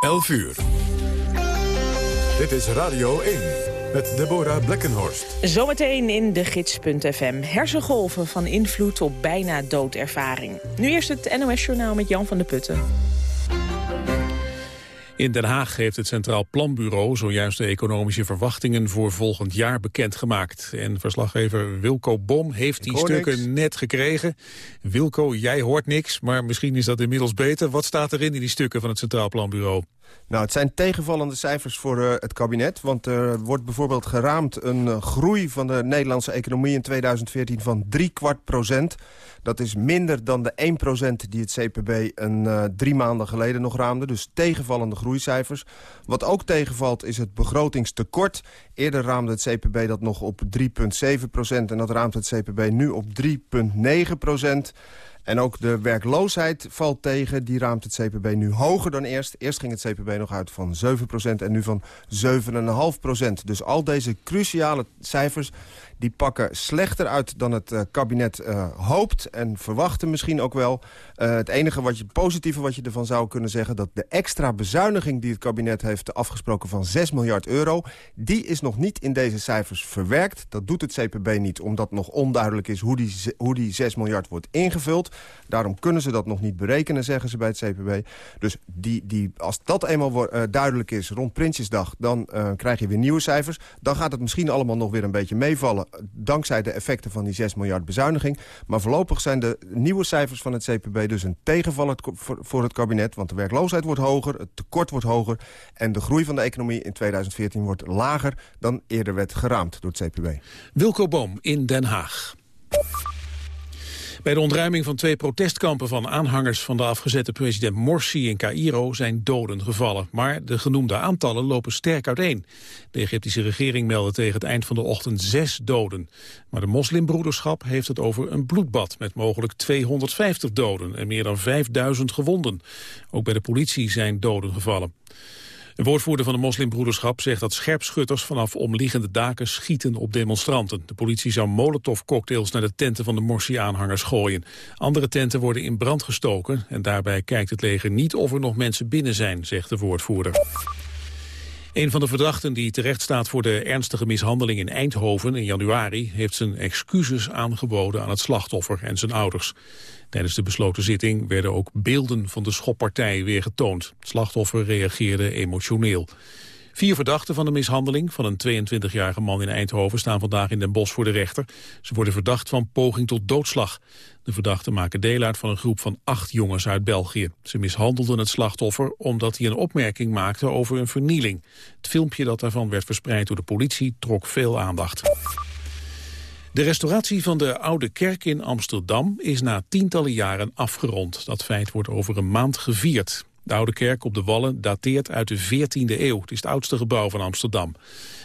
11 uur. Dit is Radio 1 met Deborah Blekkenhorst. Zometeen in de gids.fm. Hersengolven van invloed op bijna doodervaring. Nu eerst het NOS-journaal met Jan van de Putten. In Den Haag heeft het Centraal Planbureau zojuist de economische verwachtingen voor volgend jaar bekendgemaakt. En verslaggever Wilco Bom heeft die stukken net gekregen. Wilco, jij hoort niks, maar misschien is dat inmiddels beter. Wat staat erin in die stukken van het Centraal Planbureau? Nou, het zijn tegenvallende cijfers voor uh, het kabinet. Want er wordt bijvoorbeeld geraamd een uh, groei van de Nederlandse economie in 2014 van drie kwart procent. Dat is minder dan de 1 procent die het CPB een uh, drie maanden geleden nog raamde. Dus tegenvallende groeicijfers. Wat ook tegenvalt is het begrotingstekort. Eerder raamde het CPB dat nog op 3,7 procent. En dat raamt het CPB nu op 3,9 procent. En ook de werkloosheid valt tegen. Die raamt het CPB nu hoger dan eerst. Eerst ging het CPB nog uit van 7% en nu van 7,5%. Dus al deze cruciale cijfers die pakken slechter uit dan het uh, kabinet uh, hoopt en verwachten misschien ook wel. Uh, het enige wat je, positieve wat je ervan zou kunnen zeggen... dat de extra bezuiniging die het kabinet heeft afgesproken van 6 miljard euro... die is nog niet in deze cijfers verwerkt. Dat doet het CPB niet, omdat nog onduidelijk is hoe die, hoe die 6 miljard wordt ingevuld. Daarom kunnen ze dat nog niet berekenen, zeggen ze bij het CPB. Dus die, die, als dat eenmaal duidelijk is rond Prinsjesdag... dan krijg je weer nieuwe cijfers. Dan gaat het misschien allemaal nog weer een beetje meevallen dankzij de effecten van die 6 miljard bezuiniging. Maar voorlopig zijn de nieuwe cijfers van het CPB dus een tegenval voor het kabinet. Want de werkloosheid wordt hoger, het tekort wordt hoger... en de groei van de economie in 2014 wordt lager dan eerder werd geraamd door het CPB. Wilco Boom in Den Haag. Bij de ontruiming van twee protestkampen van aanhangers van de afgezette president Morsi in Cairo zijn doden gevallen. Maar de genoemde aantallen lopen sterk uiteen. De Egyptische regering meldde tegen het eind van de ochtend zes doden. Maar de moslimbroederschap heeft het over een bloedbad met mogelijk 250 doden en meer dan 5000 gewonden. Ook bij de politie zijn doden gevallen. Een woordvoerder van de moslimbroederschap zegt dat scherpschutters vanaf omliggende daken schieten op demonstranten. De politie zou molotovcocktails naar de tenten van de Morsi-aanhangers gooien. Andere tenten worden in brand gestoken en daarbij kijkt het leger niet of er nog mensen binnen zijn, zegt de woordvoerder. Een van de verdachten die terecht staat voor de ernstige mishandeling in Eindhoven in januari heeft zijn excuses aangeboden aan het slachtoffer en zijn ouders. Tijdens de besloten zitting werden ook beelden van de schoppartij weer getoond. Het slachtoffer reageerde emotioneel. Vier verdachten van de mishandeling van een 22-jarige man in Eindhoven staan vandaag in Den Bosch voor de rechter. Ze worden verdacht van poging tot doodslag. De verdachten maken deel uit van een groep van acht jongens uit België. Ze mishandelden het slachtoffer omdat hij een opmerking maakte over een vernieling. Het filmpje dat daarvan werd verspreid door de politie trok veel aandacht. De restauratie van de Oude Kerk in Amsterdam is na tientallen jaren afgerond. Dat feit wordt over een maand gevierd. De Oude Kerk op de Wallen dateert uit de 14e eeuw. Het is het oudste gebouw van Amsterdam.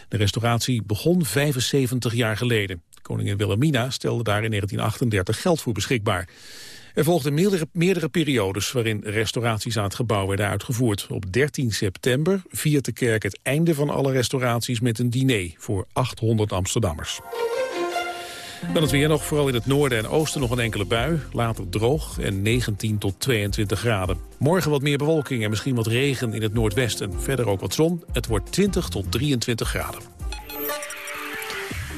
De restauratie begon 75 jaar geleden. Koningin Wilhelmina stelde daar in 1938 geld voor beschikbaar. Er volgden meerdere, meerdere periodes waarin restauraties aan het gebouw werden uitgevoerd. Op 13 september viert de kerk het einde van alle restauraties met een diner voor 800 Amsterdammers. Dan het weer nog, vooral in het noorden en oosten nog een enkele bui. Later droog en 19 tot 22 graden. Morgen wat meer bewolking en misschien wat regen in het noordwesten. Verder ook wat zon. Het wordt 20 tot 23 graden.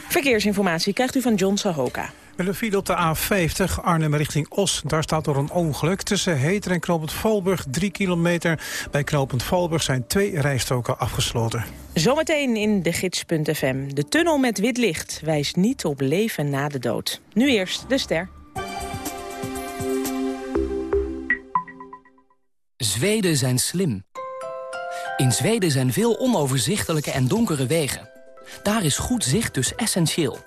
Verkeersinformatie krijgt u van John Sahoka. Met een file op de A50 Arnhem richting Os. Daar staat door een ongeluk. Tussen Heter en Knopend Valburg 3 kilometer. Bij Knopend Valburg zijn twee rijstoken afgesloten. Zometeen in de gids.fm. De tunnel met wit licht wijst niet op leven na de dood. Nu eerst de ster. Zweden zijn slim. In Zweden zijn veel onoverzichtelijke en donkere wegen. Daar is goed zicht dus essentieel.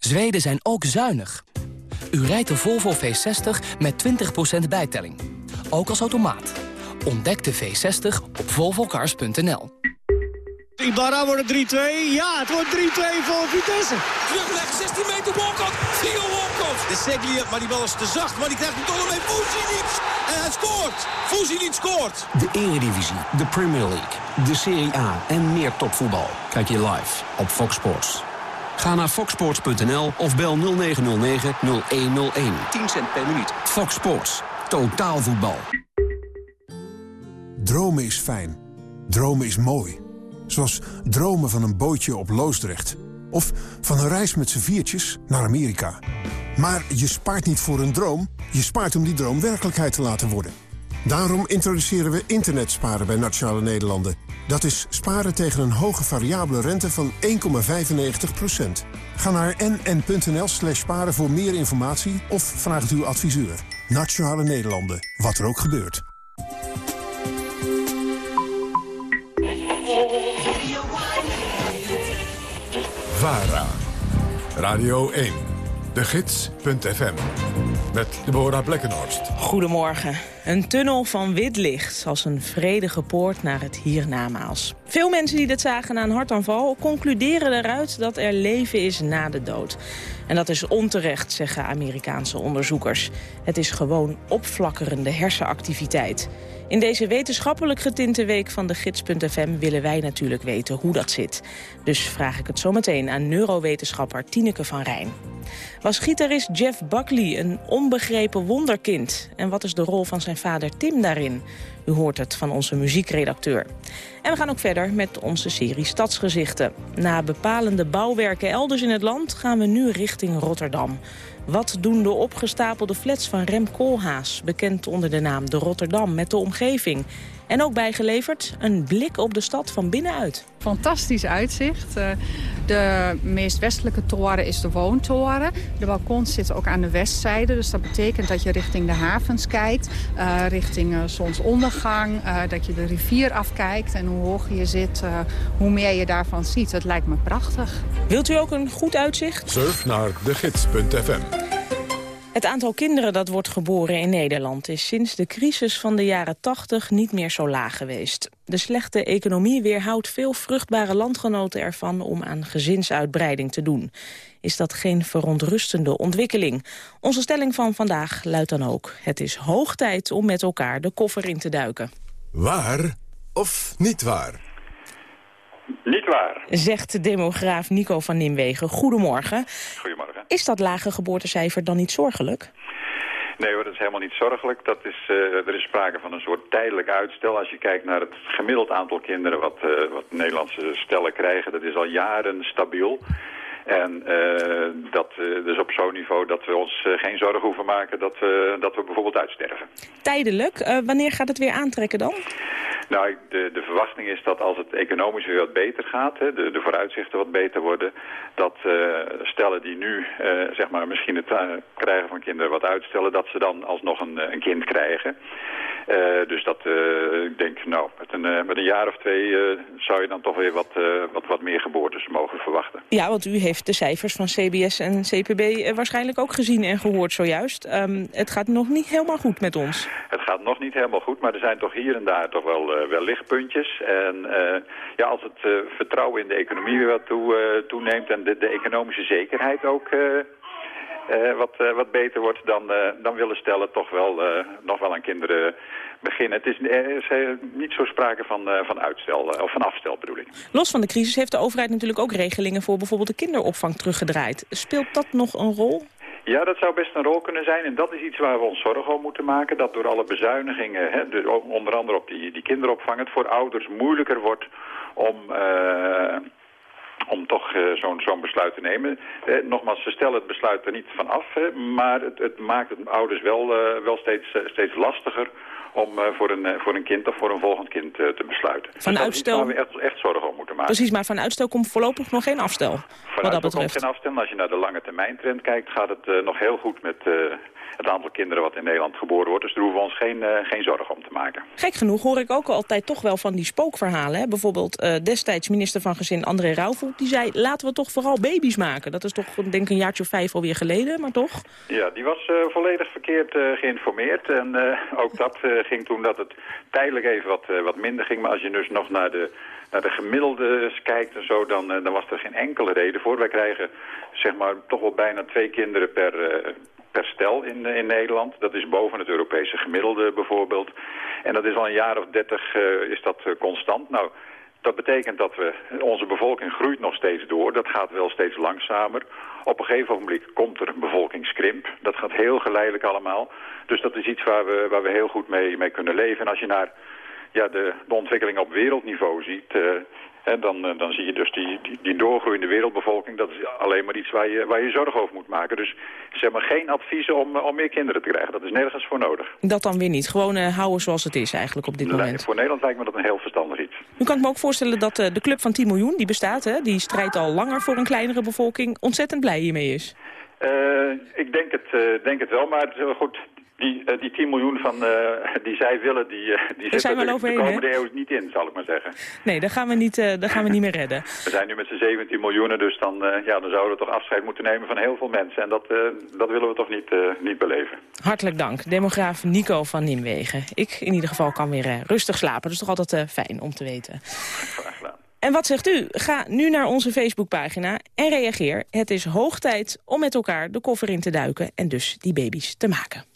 Zweden zijn ook zuinig. U rijdt de Volvo V60 met 20% bijtelling. Ook als automaat. Ontdek de V60 op volvocars.nl. Ibarra wordt het 3-2. Ja, het wordt 3-2 voor Vitesse. Terugleg, 16 meter walkout. Theo walkout. De Seglia, maar die bal is te zacht. Maar die krijgt hem toch nog mee. Fuzilic. En hij scoort. Fuzilic scoort. De Eredivisie, de Premier League, de Serie A en meer topvoetbal. Kijk je live op Fox Sports. Ga naar foxsports.nl of bel 0909-0101. 10 cent per minuut. Fox Sports. Totaal voetbal. Dromen is fijn. Dromen is mooi. Zoals dromen van een bootje op Loosdrecht. Of van een reis met z'n viertjes naar Amerika. Maar je spaart niet voor een droom. Je spaart om die droom werkelijkheid te laten worden. Daarom introduceren we internetsparen bij Nationale Nederlanden. Dat is sparen tegen een hoge variabele rente van 1,95%. Ga naar nn.nl slash sparen voor meer informatie of vraag uw adviseur. Nationale Nederlanden, wat er ook gebeurt. VARA. Radio 1. De Gids.fm. Met Deborah Blekkenhorst. Goedemorgen. Een tunnel van wit licht als een vredige poort naar het hiernamaals. Veel mensen die dit zagen na een hartaanval concluderen eruit dat er leven is na de dood. En dat is onterecht, zeggen Amerikaanse onderzoekers. Het is gewoon opflakkerende hersenactiviteit. In deze wetenschappelijk getinte week van de gids.fm willen wij natuurlijk weten hoe dat zit. Dus vraag ik het zometeen aan neurowetenschapper Tineke van Rijn. Was gitarist Jeff Buckley een onbegrepen wonderkind? En wat is de rol van zijn vader Tim daarin? U hoort het van onze muziekredacteur. En we gaan ook verder met onze serie Stadsgezichten. Na bepalende bouwwerken elders in het land gaan we nu richting Rotterdam. Wat doen de opgestapelde flats van Rem Koolhaas, bekend onder de naam de Rotterdam, met de omgeving? En ook bijgeleverd een blik op de stad van binnenuit. Fantastisch uitzicht. Eh, de meest westelijke toren is de woontoren. De balkons zitten ook aan de westzijde. Dus dat betekent dat je richting de havens kijkt. Uh, richting uh, zonsondergang. dat je de rivier afkijkt. En hoe hoger je zit, hoe meer je daarvan ziet. Het lijkt me prachtig. Wilt u ook een goed uitzicht? Surf naar degids.fm. Het aantal kinderen dat wordt geboren in Nederland is sinds de crisis van de jaren 80 niet meer zo laag geweest. De slechte economie weerhoudt veel vruchtbare landgenoten ervan om aan gezinsuitbreiding te doen. Is dat geen verontrustende ontwikkeling? Onze stelling van vandaag luidt dan ook. Het is hoog tijd om met elkaar de koffer in te duiken. Waar of niet waar? Niet waar. Zegt demograaf Nico van Nimwegen. Goedemorgen. Goedemorgen. Is dat lage geboortecijfer dan niet zorgelijk? Nee hoor, dat is helemaal niet zorgelijk. Dat is, uh, er is sprake van een soort tijdelijk uitstel. Als je kijkt naar het gemiddeld aantal kinderen wat, uh, wat Nederlandse stellen krijgen, dat is al jaren stabiel. En uh, dat uh, dus op zo'n niveau dat we ons uh, geen zorgen hoeven maken dat we, dat we bijvoorbeeld uitsterven. Tijdelijk? wanneer gaat het weer aantrekken dan? Nou, de, de verwachting is dat als het economisch weer wat beter gaat, hè, de, de vooruitzichten wat beter worden, dat stellen die nu zeg maar misschien het krijgen van kinderen wat uitstellen, dat ze dan alsnog een, een kind krijgen. Dus dat, ik denk, nou, met een, met een jaar of twee zou je dan toch weer wat, wat, wat meer geboortes mogen verwachten. Ja, want u heeft de cijfers van CBS en CPB waarschijnlijk ook gezien en gehoord zojuist. Um, het gaat nog niet helemaal goed met ons. Het gaat nog niet helemaal goed, maar er zijn toch hier en daar toch wel, wel lichtpuntjes. En ja, als het vertrouwen in de economie weer wat toe, toeneemt en de, de economische zekerheid ook uh, wat, uh, wat beter wordt, dan, uh, dan willen stellen toch wel nog wel aan kinderen beginnen. Het is, is niet zo sprake van, van uitstel, of van afstel bedoel ik. Los van de crisis heeft de overheid natuurlijk ook regelingen voor bijvoorbeeld de kinderopvang teruggedraaid. Speelt dat nog een rol? Ja, dat zou best een rol kunnen zijn. En dat is iets waar we ons zorgen om moeten maken. Dat door alle bezuinigingen, hè, de, onder andere op die, die kinderopvang, het voor ouders moeilijker wordt om om toch uh, zo'n zo'n besluit te nemen. Eh, nogmaals, ze stellen het besluit er niet van af, hè, maar het, het, maakt het ouders wel, uh, wel steeds, steeds lastiger om voor, een, voor een kind of voor een volgend kind te besluiten. Van dus uitstel... waar we echt, echt zorgen om moeten maken. Precies, maar van uitstel komt voorlopig nog geen afstel. Van wat dat betreft. komt geen afstel. Als je naar de lange termijn trend kijkt, gaat het nog heel goed met het aantal kinderen wat in Nederland geboren wordt. Dus daar hoeven we ons geen, uh, geen zorgen om te maken. Gek genoeg hoor ik ook altijd toch wel van die spookverhalen. Hè? Bijvoorbeeld uh, destijds minister van Gezin André Rauwvoet. Die zei, laten we toch vooral baby's maken. Dat is toch denk ik een jaartje of vijf alweer geleden, maar toch? Ja, die was uh, volledig verkeerd geïnformeerd. En ook dat ging toen dat het tijdelijk even wat, wat minder ging. Maar als je dus nog naar de naar de gemiddelde kijkt en zo, dan, dan was er geen enkele reden voor. Wij krijgen zeg maar toch wel bijna twee kinderen per, per stel in, in Nederland. Dat is boven het Europese gemiddelde bijvoorbeeld. En dat is al een jaar of dertig uh, is dat uh, constant. Nou, dat betekent dat we, onze bevolking groeit nog steeds door. Dat gaat wel steeds langzamer. Op een gegeven moment komt er een bevolkingskrimp. Dat gaat heel geleidelijk allemaal. Dus dat is iets waar we, waar we heel goed mee, mee kunnen leven. En als je naar ja, de, de ontwikkeling op wereldniveau ziet... Uh, dan, dan zie je dus die, die, die, doorgroeiende wereldbevolking, dat is alleen maar iets waar je, waar je zorgen over moet maken. Dus zeg maar geen adviezen om, om meer kinderen te krijgen. Dat is nergens voor nodig. Dat dan weer niet. Gewoon uh, houden zoals het is eigenlijk op dit moment. Voor Nederland lijkt me dat een heel verstandig iets. Nu kan ik me ook voorstellen dat uh, de club van 10 miljoen, die bestaat, hè, die strijdt al langer voor een kleinere bevolking, ontzettend blij hiermee is. Uh, ik denk het, denk het wel, maar goed, die, uh, die 10 miljoen van, uh, die zij willen, die, uh, die zitten er de komende eeuw niet in, zal ik maar zeggen. Nee, daar gaan we niet, daar gaan we niet meer redden. We zijn nu met z'n 17 miljoenen, dus dan, ja, dan zouden we toch afscheid moeten nemen van heel veel mensen. En dat, dat willen we toch niet, niet beleven. Hartelijk dank, demograaf Nico van Nimwegen. Ik in ieder geval kan weer rustig slapen, dat is toch altijd fijn om te weten. Graag gedaan. En wat zegt u? Ga nu naar onze Facebookpagina en reageer. Het is hoog tijd om met elkaar de koffer in te duiken en dus die baby's te maken.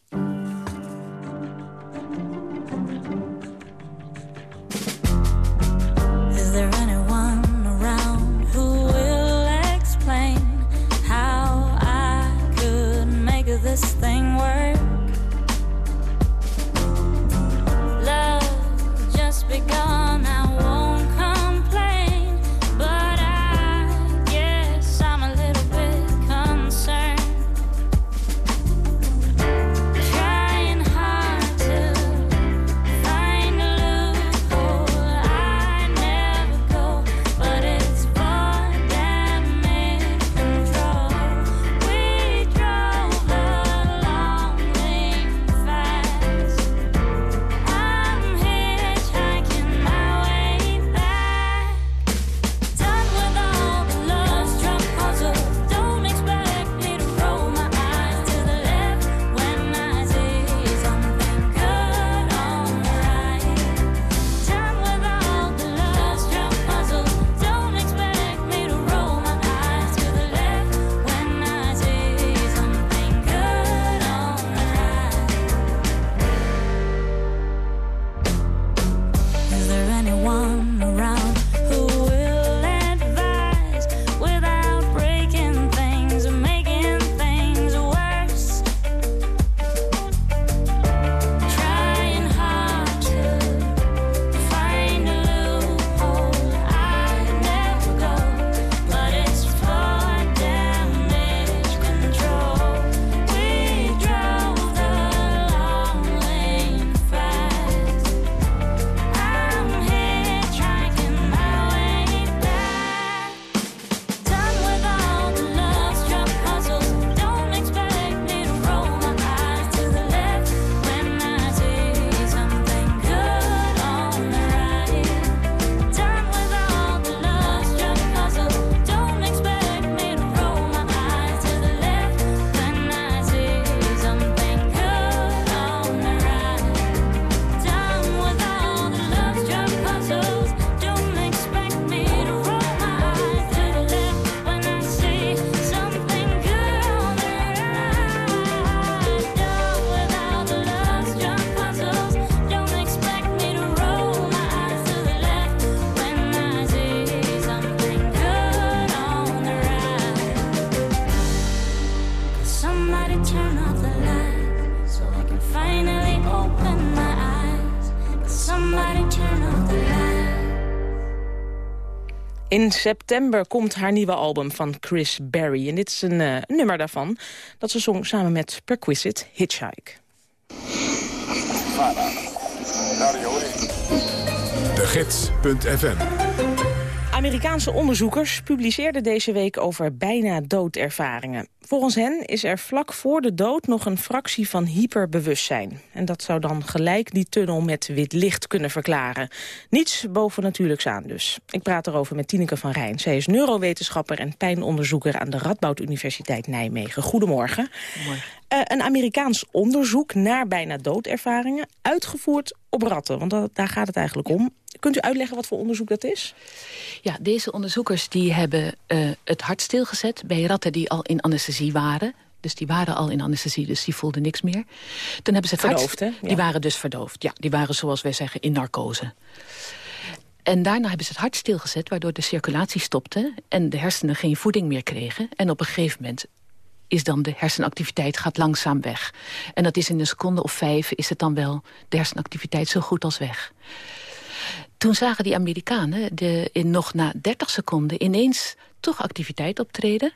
Make this thing september komt haar nieuwe album van Chris Berry. En dit is een eh, nummer daarvan dat ze zong samen met Perquisite Hitchhike. Amerikaanse onderzoekers publiceerden deze week over bijna doodervaringen. Volgens hen is er vlak voor de dood nog een fractie van hyperbewustzijn. En dat zou dan gelijk die tunnel met wit licht kunnen verklaren. Niets bovennatuurlijks aan dus. Ik praat erover met Tineke van Rijn. Zij is neurowetenschapper en pijnonderzoeker aan de Radboud Universiteit Nijmegen. Goedemorgen. Eh, een Amerikaans onderzoek naar bijna doodervaringen... uitgevoerd op ratten, want dat- daar gaat het eigenlijk om. Kunt u uitleggen wat voor onderzoek dat is? Ja, deze onderzoekers die hebben eh, het hart stilgezet bij ratten die al in anesthesie waren. Dus die waren al in anesthesie, dus die voelden niks meer. Toen hebben ze het Verdoofd, hè? hart... Ja. Die waren dus verdoofd. Ja, die waren zoals wij zeggen in narcose. En daarna hebben ze het hart stilgezet, waardoor de circulatie stopte... en de hersenen geen voeding meer kregen. En op een gegeven moment is dan de hersenactiviteit gaat langzaam weg. En dat is in een seconde of vijf is het dan wel de hersenactiviteit zo goed als weg. Toen zagen die Amerikanen de, in nog na 30 seconden ineens toch activiteit optreden.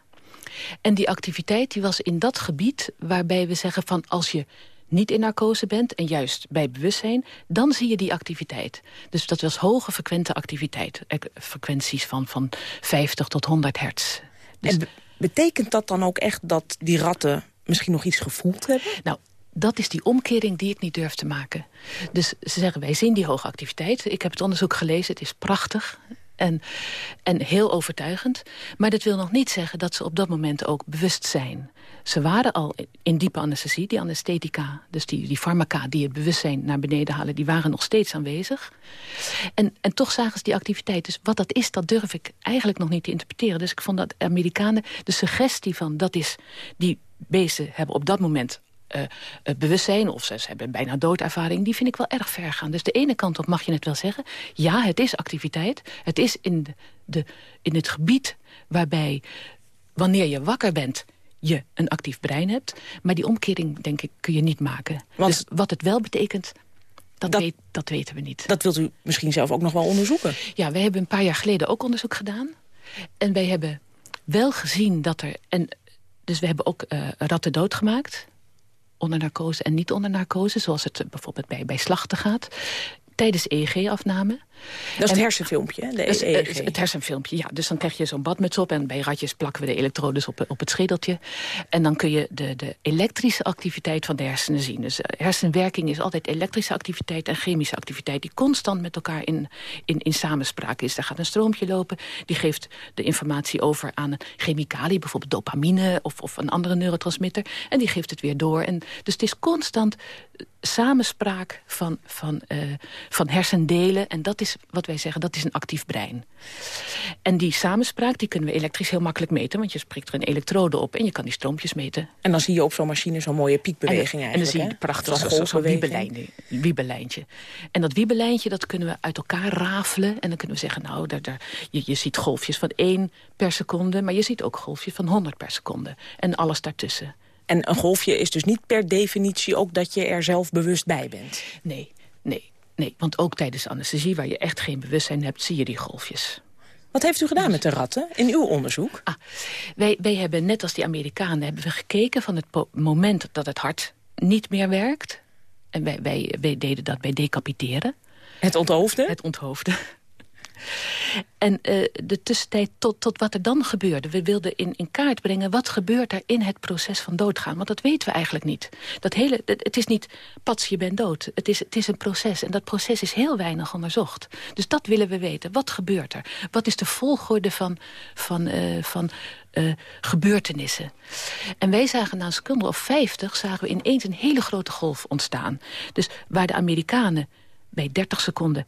En die activiteit die was in dat gebied waarbij we zeggen van als je niet in narcose bent en juist bij bewustzijn, dan zie je die activiteit. Dus dat was hoge frequente activiteit. Eh, Frequenties van, van 50 tot 100 hertz. Dus En betekent dat dan ook echt dat die ratten misschien nog iets gevoeld hebben? Nou, dat is die omkering die ik niet durf te maken. Dus ze zeggen, wij zien die hoge activiteit. Ik heb het onderzoek gelezen, het is prachtig. En, en heel overtuigend. Maar dat wil nog niet zeggen dat ze op dat moment ook bewust zijn. Ze waren al in diepe anesthesie, die anesthetica... dus die, die farmaca die het bewustzijn naar beneden halen... die waren nog steeds aanwezig. En, en toch zagen ze die activiteit. Dus wat dat is, dat durf ik eigenlijk nog niet te interpreteren. Dus ik vond dat Amerikanen de suggestie van... dat is, die beesten hebben op dat moment eh, eh, bewustzijn... of ze, ze hebben bijna doodervaring, die vind ik wel erg ver gaan. Dus de ene kant op mag je het wel zeggen. Ja, het is activiteit. Het is in, de, in het gebied waarbij, wanneer je wakker bent... je een actief brein hebt. Maar die omkering, denk ik, kun je niet maken. dus wat het wel betekent, dat, weet, dat weten we niet. Dat wilt u misschien zelf ook nog wel onderzoeken? Ja, wij hebben een paar jaar geleden ook onderzoek gedaan. En wij hebben wel gezien dat er... En, dus we hebben ook eh, ratten doodgemaakt. Onder narcose en niet onder narcose. Zoals het bijvoorbeeld bij, bij slachten gaat. Tijdens EEG-afname. Dat is het hersenfilmpje, hè? de Dus, eh, EEG. het hersenfilmpje, ja. Dus dan krijg je zo'n badmuts op... en bij ratjes plakken we de elektrodes op, op het schedeltje. En dan kun je de, de elektrische activiteit van de hersenen zien. Dus eh, hersenwerking is altijd elektrische activiteit en chemische activiteit... die constant met elkaar in, in, in samenspraak is. Daar gaat een stroompje lopen, die geeft de informatie over aan een chemicalië... bijvoorbeeld dopamine of, of een andere neurotransmitter... en die geeft het weer door. En, dus het is constant eh, samenspraak van, van, eh, van hersendelen... en dat is wat wij zeggen, dat is een actief brein. En die samenspraak die kunnen we elektrisch heel makkelijk meten... want je spreekt er een elektrode op en je kan die stroompjes meten. En dan zie je op zo'n machine zo'n mooie piekbeweging en, en dan zie je prachtig Zo'n zo- wiebelijntje. En dat wiebelijntje dat kunnen we uit elkaar rafelen. En dan kunnen we zeggen, nou, daar, daar, je, je ziet golfjes van 1 per seconde... maar je ziet ook golfjes van 100 per seconde. En alles daartussen. En een golfje is dus niet per definitie ook dat je er zelf bewust bij bent? Nee, nee, nee. Want ook tijdens anesthesie, waar je echt geen bewustzijn hebt... zie je die golfjes. Wat heeft u gedaan met de ratten in uw onderzoek? Ah, wij, wij hebben, net als die Amerikanen, hebben we gekeken van het moment dat het hart niet meer werkt. En wij, wij, wij deden dat bij decapiteren. Het onthoofden? Het onthoofden. En eh, de tussentijd tot, tot wat er dan gebeurde. We wilden in, in kaart brengen wat gebeurt er in het proces van doodgaan. Want dat weten we eigenlijk niet. Dat hele, het, het is niet, pats, je bent dood. Het is, het is een proces. En dat proces is heel weinig onderzocht. Dus dat willen we weten. Wat gebeurt er? Wat is de volgorde van, van, eh, van eh, gebeurtenissen? En wij zagen na een seconde of 50... zagen we ineens een hele grote golf ontstaan. Dus waar de Amerikanen bij 30 seconden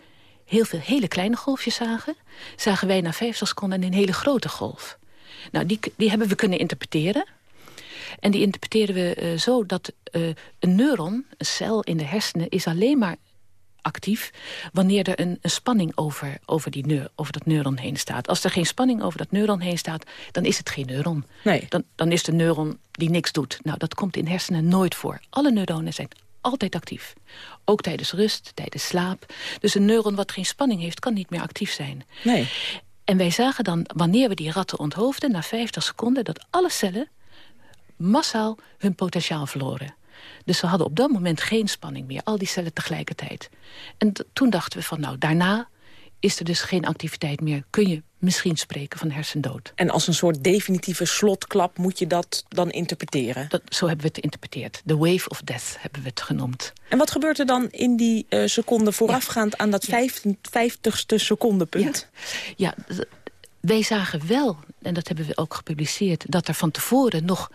heel veel hele kleine golfjes zagen... zagen wij na 50 seconden een hele grote golf. Nou, die, die hebben we kunnen interpreteren. En die interpreteren we eh, zo dat eh, een neuron, een cel in de hersenen... is alleen maar actief wanneer er een, een spanning over, over, die neur, over dat neuron heen staat. Als er geen spanning over dat neuron heen staat, dan is het geen neuron. Nee. Dan, dan is een neuron die niks doet. Nou, dat komt in hersenen nooit voor. Alle neuronen zijn altijd actief. Ook tijdens rust, tijdens slaap. Dus een neuron wat geen spanning heeft, kan niet meer actief zijn. Nee. En wij zagen dan, wanneer we die ratten onthoofden... na 50 seconden, dat alle cellen massaal hun potentiaal verloren. Dus ze hadden op dat moment geen spanning meer. Al die cellen tegelijkertijd. En toen dachten we van, nou, daarna is er dus geen activiteit meer. Kun je misschien spreken van hersendood. En als een soort definitieve slotklap moet je dat dan interpreteren? Dat, zo hebben we het geïnterpreteerd. The wave of death hebben we het genoemd. En wat gebeurt er dan in die eh, seconde voorafgaand aan dat vijftigste secondepunt? Ja, wij zagen wel, en dat hebben we ook gepubliceerd... dat er van tevoren nog,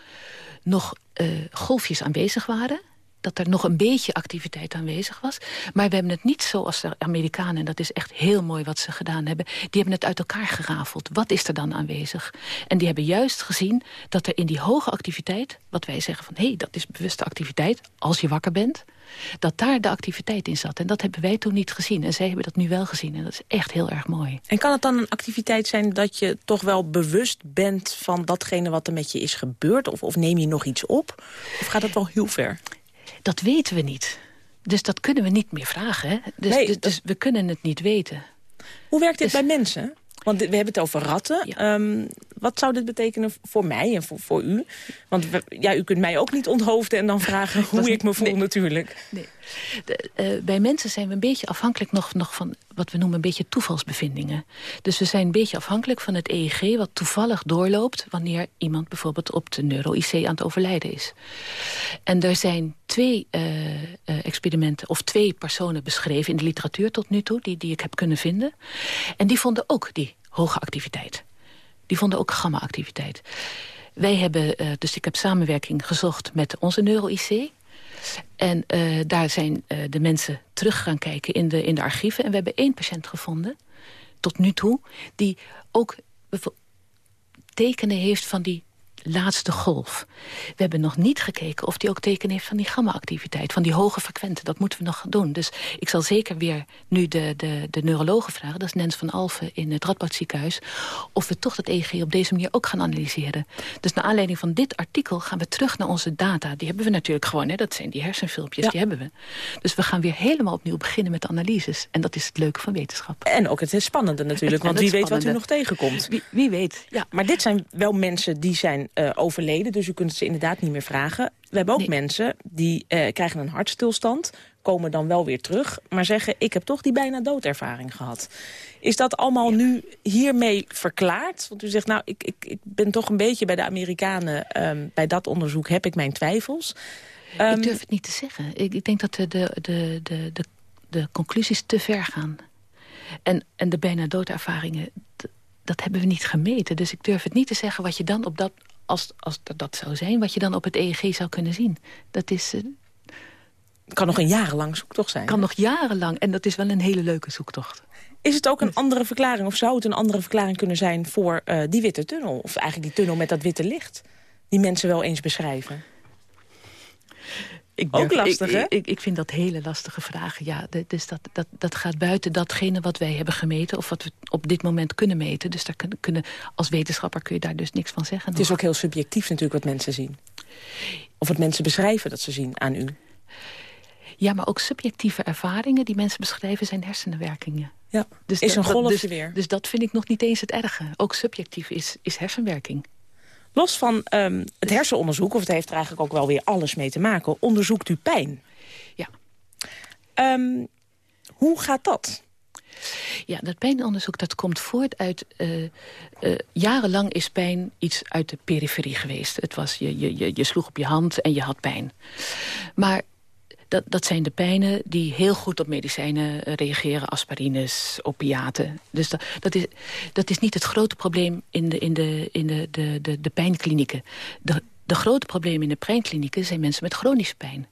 nog eh, golfjes aanwezig waren dat er nog een beetje activiteit aanwezig was. Maar we hebben het niet zoals de Amerikanen... en dat is echt heel mooi wat ze gedaan hebben... die hebben het uit elkaar gerafeld. Wat is er dan aanwezig? En die hebben juist gezien dat er in die hoge activiteit... wat wij zeggen van, hé, hey, dat is bewuste activiteit... als je wakker bent, dat daar de activiteit in zat. En dat hebben wij toen niet gezien. En zij hebben dat nu wel gezien. En dat is echt heel erg mooi. En kan het dan een activiteit zijn dat je toch wel bewust bent... van datgene wat er met je is gebeurd? Of, of neem je nog iets op? Of gaat het wel heel ver? Dat weten we niet. Dus dat kunnen we niet meer vragen. Hè? Dus, Nee, dus, dus we kunnen het niet weten. Hoe werkt dit bij mensen? Want we hebben het over ratten. Ehm, wat zou dit betekenen voor mij en voor, voor u? Want we- ja, u kunt mij ook niet onthoofden en dan vragen hoe ik me voel natuurlijk. Nee. De, eh, bij mensen zijn we een beetje afhankelijk nog, nog van wat we noemen een beetje toevalsbevindingen. Dus we zijn een beetje afhankelijk van het EEG wat toevallig doorloopt... wanneer iemand bijvoorbeeld op de neuro-IC aan het overlijden is. En er zijn twee eh, eh, experimenten of twee personen beschreven in de literatuur tot nu toe... die, die ik heb kunnen vinden. En die vonden ook die hoge activiteit. Die vonden ook gamma-activiteit. Wij hebben, eh, dus ik heb samenwerking gezocht met onze neuro-IC... En eh, daar zijn eh, de mensen terug gaan kijken in de, in de archieven. En we hebben één patiënt gevonden, tot nu toe... die ook tekenen heeft van die laatste golf. We hebben nog niet gekeken of die ook tekenen heeft van die gamma-activiteit. Van die hoge frequente, dat moeten we nog gaan doen. Dus ik zal zeker weer nu de, de, de neurologen vragen... dat is Nens van Alphen in het Radboudziekenhuis... of we toch dat EEG op deze manier ook gaan analyseren. Dus naar aanleiding van dit artikel gaan we terug naar onze data. Die hebben we natuurlijk gewoon, hè? dat zijn die hersenfilmpjes, die hebben we. Dus we gaan weer helemaal opnieuw beginnen met de analyses. En dat is het leuke van wetenschap. En ook het spannende natuurlijk, want wie weet wat u nog tegenkomt. Wie, wie weet, ja. Maar dit zijn wel mensen die zijn eh, overleden, dus u kunt ze inderdaad niet meer vragen. We hebben ook mensen die eh, krijgen een hartstilstand, komen dan wel weer terug... maar zeggen, ik heb toch die bijna doodervaring gehad. Is dat allemaal nu hiermee verklaard? Want u zegt, nou, ik, ik, ik ben toch een beetje bij de Amerikanen... ehm, bij dat onderzoek heb ik mijn twijfels. Ehm, ik durf het niet te zeggen. Ik, ik denk dat de, de, de, de, de, conclusies te ver gaan. En, en de bijna doodervaringen, dat hebben we niet gemeten. Dus ik durf het niet te zeggen wat je dan op dat, als, als dat, zou zijn... wat je dan op het EEG zou kunnen zien. Dat is... eh, kan nog een jarenlang zoektocht zijn. Kan nog jarenlang. En dat is wel een hele leuke zoektocht. Is het ook een andere verklaring? Of zou het een andere verklaring kunnen zijn voor eh, die witte tunnel? Of eigenlijk die tunnel met dat witte licht? Die mensen wel eens beschrijven. Ik Ook lastig, ik, hè? Ik, ik, ik vind dat hele lastige vragen. Ja, dus dat, dat, dat gaat buiten datgene wat wij hebben gemeten... of wat we op dit moment kunnen meten. Dus daar kunnen, als wetenschapper kun je daar dus niks van zeggen. Het is ook heel subjectief natuurlijk wat mensen zien. Of wat mensen beschrijven dat ze zien aan u. Ja, maar ook subjectieve ervaringen die mensen beschrijven zijn hersenwerkingen. Ja, dus is een dat- golfje dus, weer. Dus dat vind ik nog niet eens het erge. Ook subjectief is, is hersenwerking. Los van ehm, het hersenonderzoek, of het heeft er eigenlijk ook wel weer alles mee te maken... onderzoekt u pijn. Ja. Ehm, hoe gaat dat? Ja, dat pijnonderzoek dat komt voort uit... eh, eh, jarenlang is pijn iets uit de periferie geweest. Het was, je, je, je, je sloeg op je hand en je had pijn. Maar dat, zijn de pijnen die heel goed op medicijnen eh, reageren. Aspirines, opiaten. Dus dat, dat, is, dat is niet het grote probleem in de, in de, in de, de, de pijnklinieken. De, de grote problemen in de pijnklinieken zijn mensen met chronische pijn.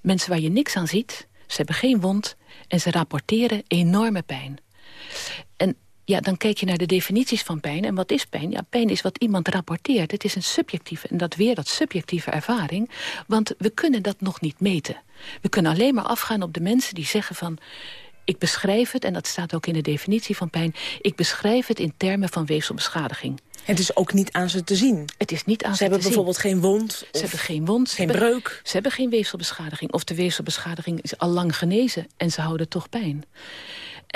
Mensen waar je niks aan ziet, ze hebben geen wond... en ze rapporteren enorme pijn. En ja, dan kijk je naar de definities van pijn. En wat is pijn? Ja, pijn is wat iemand rapporteert. Het is een subjectieve, en dat weer dat subjectieve ervaring. Want we kunnen dat nog niet meten. We kunnen alleen maar afgaan op de mensen die zeggen van... ik beschrijf het, en dat staat ook in de definitie van pijn... ik beschrijf het in termen van weefselbeschadiging. Het is ook niet aan ze te zien. Het is niet aan Ze ze hebben te zien. bijvoorbeeld geen wond. Ze hebben geen wond. ze geen hebben- breuk. Ze hebben geen weefselbeschadiging. Of de weefselbeschadiging is al lang genezen en ze houden toch pijn.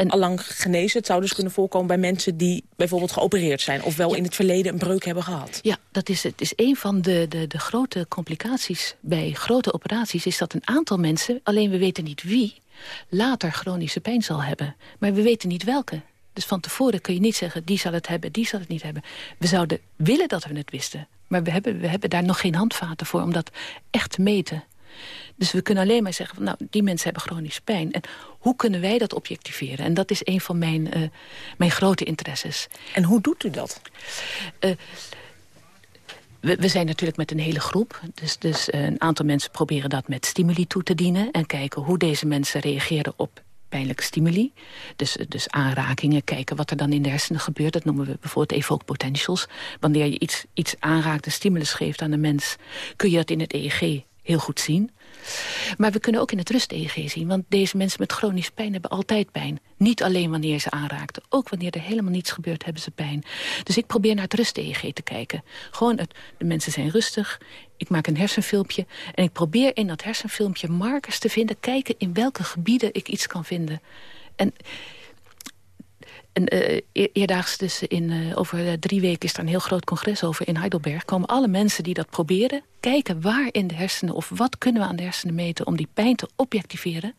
En allang genezen, het zou dus kunnen voorkomen bij mensen die bijvoorbeeld geopereerd zijn. Of wel in het verleden een breuk hebben gehad. Ja, dat is, het is een van de, de, de grote complicaties bij grote operaties... is dat een aantal mensen, alleen we weten niet wie... later chronische pijn zal hebben. Maar we weten niet welke. Dus van tevoren kun je niet zeggen, die zal het hebben, die zal het niet hebben. We zouden willen dat we het wisten. Maar we hebben, we hebben daar nog geen handvaten voor om dat echt te meten. Dus we kunnen alleen maar zeggen, van, nou, die mensen hebben chronische pijn. En hoe kunnen wij dat objectiveren? En dat is een van mijn, eh, mijn grote interesses. En hoe doet u dat? Eh, we, we zijn natuurlijk met een hele groep. Dus, dus eh, een aantal mensen proberen dat met stimuli toe te dienen... en kijken hoe deze mensen reageren op pijnlijke stimuli. Dus, dus aanrakingen, kijken wat er dan in de hersenen gebeurt. Dat noemen we bijvoorbeeld evoke potentials. Wanneer je iets, iets aanraakt, een stimulus geeft aan een mens... kun je dat in het EEG heel goed zien. Maar we kunnen ook in het rust-EEG zien. Want deze mensen met chronische pijn hebben altijd pijn. Niet alleen wanneer ze aanraakten. Ook wanneer er helemaal niets gebeurt, hebben ze pijn. Dus ik probeer naar het rust-EEG te kijken. Gewoon, het, de mensen zijn rustig. Ik maak een hersenfilmpje. En ik probeer in dat hersenfilmpje markers te vinden. Kijken in welke gebieden ik iets kan vinden. En... En uh, eerdaags, dus in, uh, over uh, drie weken is er een heel groot congres over in Heidelberg. Komen alle mensen die dat proberen, kijken waar in de hersenen... of wat kunnen we aan de hersenen meten om die pijn te objectiveren.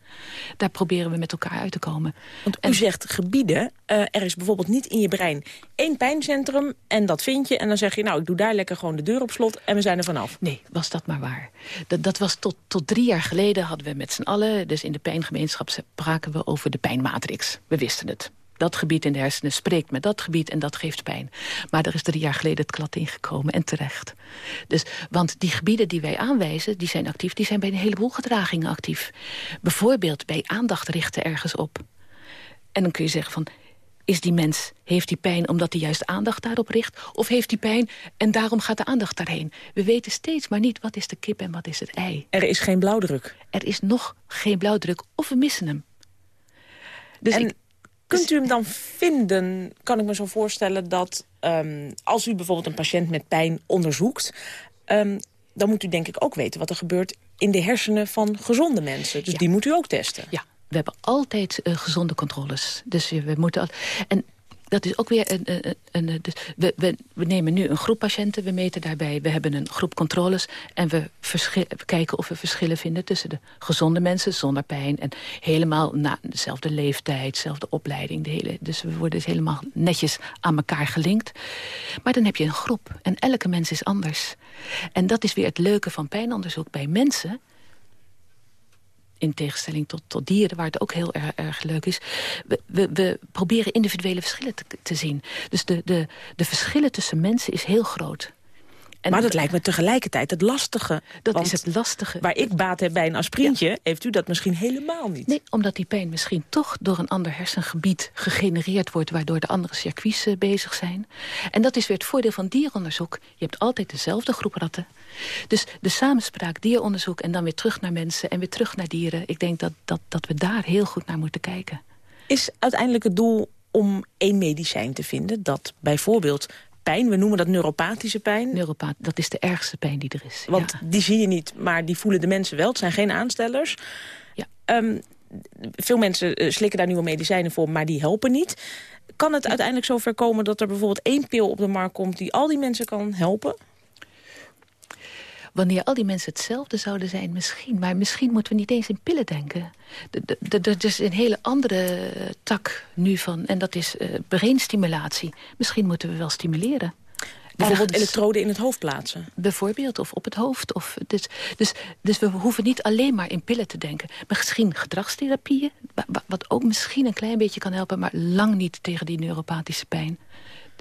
Daar proberen we met elkaar uit te komen. Want u zegt gebieden, er is bijvoorbeeld niet in je brein één pijncentrum... en dat vind je en dan zeg je, nou, ik doe daar lekker gewoon de deur op slot... en we zijn er vanaf. Nee, was dat maar waar. Dat, dat was tot, tot drie jaar geleden hadden we met z'n allen... dus in de pijngemeenschap spraken we over de pijnmatrix. We wisten het dat gebied in de hersenen spreekt met dat gebied en dat geeft pijn. Maar er is drie jaar geleden het klad ingekomen en terecht. Dus, want die gebieden die wij aanwijzen, die zijn actief... die zijn bij een heleboel gedragingen actief. Bijvoorbeeld bij aandacht richten ergens op. En dan kun je zeggen van... Is die mens, heeft die pijn omdat hij juist aandacht daarop richt? Of heeft hij pijn en daarom gaat de aandacht daarheen? We weten steeds maar niet wat is de kip en wat is het ei. Er is geen blauwdruk. Er is nog geen blauwdruk of we missen hem. Dus en ik, Kunt u hem dan vinden, kan ik me zo voorstellen dat um, als u bijvoorbeeld een patiënt met pijn onderzoekt... Um, dan moet u denk ik ook weten wat er gebeurt in de hersenen van gezonde mensen. Dus ja. die moet u ook testen. Ja, we hebben altijd uh, gezonde controles. Dus we moeten... Al... En dat is ook weer een... een, een dus we, we, we, nemen nu een groep patiënten, we meten daarbij... we hebben een groep controles en we, kijken of we verschillen vinden... tussen de gezonde mensen zonder pijn... en helemaal na dezelfde leeftijd, dezelfde opleiding. De hele, dus we worden dus helemaal netjes aan elkaar gelinkt. Maar dan heb je een groep en elke mens is anders. En dat is weer het leuke van pijnonderzoek bij mensen in tegenstelling tot, tot dieren, waar het ook heel erg, erg leuk is. We, we, we proberen individuele verschillen te, te zien. Dus de, de, de verschillen tussen mensen is heel groot. En maar dat lijkt me tegelijkertijd het lastige. Dat is het lastige. Waar ik baat heb bij een aspirintje, ja. heeft u dat misschien helemaal niet. Nee, omdat die pijn misschien toch door een ander hersengebied gegenereerd wordt... waardoor de andere circuits uh, bezig zijn. En dat is weer het voordeel van dieronderzoek. Je hebt altijd dezelfde groep ratten. Dus de samenspraak dieronderzoek en dan weer terug naar mensen... en weer terug naar dieren. Ik denk dat, dat, dat we daar heel goed naar moeten kijken. Is uiteindelijk het doel om één medicijn te vinden... dat bijvoorbeeld pijn. We noemen dat neuropathische pijn. Neuropath, dat is de ergste pijn die er is. Want ja. die zie je niet, maar die voelen de mensen wel. Het zijn geen aanstellers. Ja. Um, veel mensen uh, slikken daar nieuwe medicijnen voor, maar die helpen niet. Kan het uiteindelijk zover komen dat er bijvoorbeeld één pil op de markt komt... die al die mensen kan helpen? Wanneer al die mensen hetzelfde zouden zijn, misschien. Maar misschien moeten we niet eens in pillen denken. Er is een hele andere tak nu van, en dat is uh, breinstimulatie. Misschien moeten we wel stimuleren. Bijvoorbeeld elektroden in het hoofd plaatsen? Bijvoorbeeld, of op het hoofd. Of, dus, dus, dus we hoeven niet alleen maar in pillen te denken. Maar misschien gedragstherapieën, wat ook misschien een klein beetje kan helpen... maar lang niet tegen die neuropathische pijn.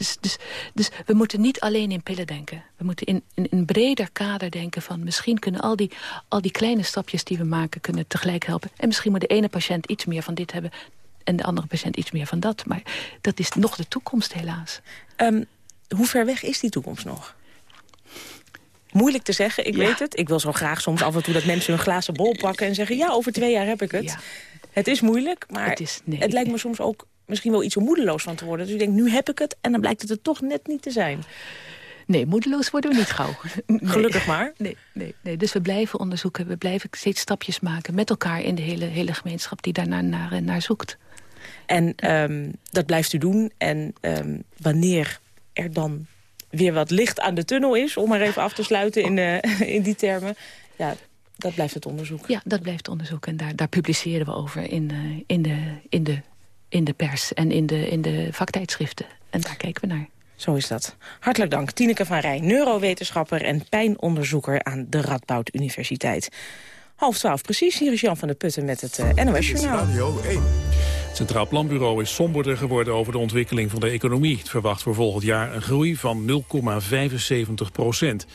Dus, dus, dus we moeten niet alleen in pillen denken. We moeten in, in een breder kader denken van... misschien kunnen al die, al die kleine stapjes die we maken kunnen tegelijk helpen. En misschien moet de ene patiënt iets meer van dit hebben... en de andere patiënt iets meer van dat. Maar dat is nog de toekomst helaas. Um, hoe ver weg is die toekomst nog? Moeilijk te zeggen, ik ja. weet het. Ik wil zo graag soms af en toe dat mensen hun glazen bol pakken... en zeggen, ja, over twee jaar heb ik het. Ja. Het is moeilijk, maar het, is, nee, het lijkt me soms ook misschien wel iets om moedeloos van te worden. Dus ik denk, nu heb ik het en dan blijkt het er toch net niet te zijn. Nee, moedeloos worden we niet gauw. Nee. Gelukkig maar. Nee, nee, nee, dus we blijven onderzoeken. We blijven steeds stapjes maken met elkaar in de hele, hele gemeenschap die daarnaar naar, naar zoekt. En ehm, dat blijft u doen. En ehm, wanneer er dan weer wat licht aan de tunnel is... om maar even af te sluiten in, eh, in die termen... ja, dat blijft het onderzoek. Ja, dat blijft onderzoek. En daar, daar publiceren we over in, eh, in, de, in, de, in de pers en in de, in de vaktijdschriften. En daar kijken we naar. Zo is dat. Hartelijk dank, Tineke van Rij, neurowetenschapper en pijnonderzoeker aan de Radboud Universiteit. Half twaalf precies, hier is Jan van der Putten met het eh, NOS Journaal. Radio 1. Het Centraal Planbureau is somberder geworden over de ontwikkeling van de economie. Het verwacht voor volgend jaar een groei van 0,75 procent.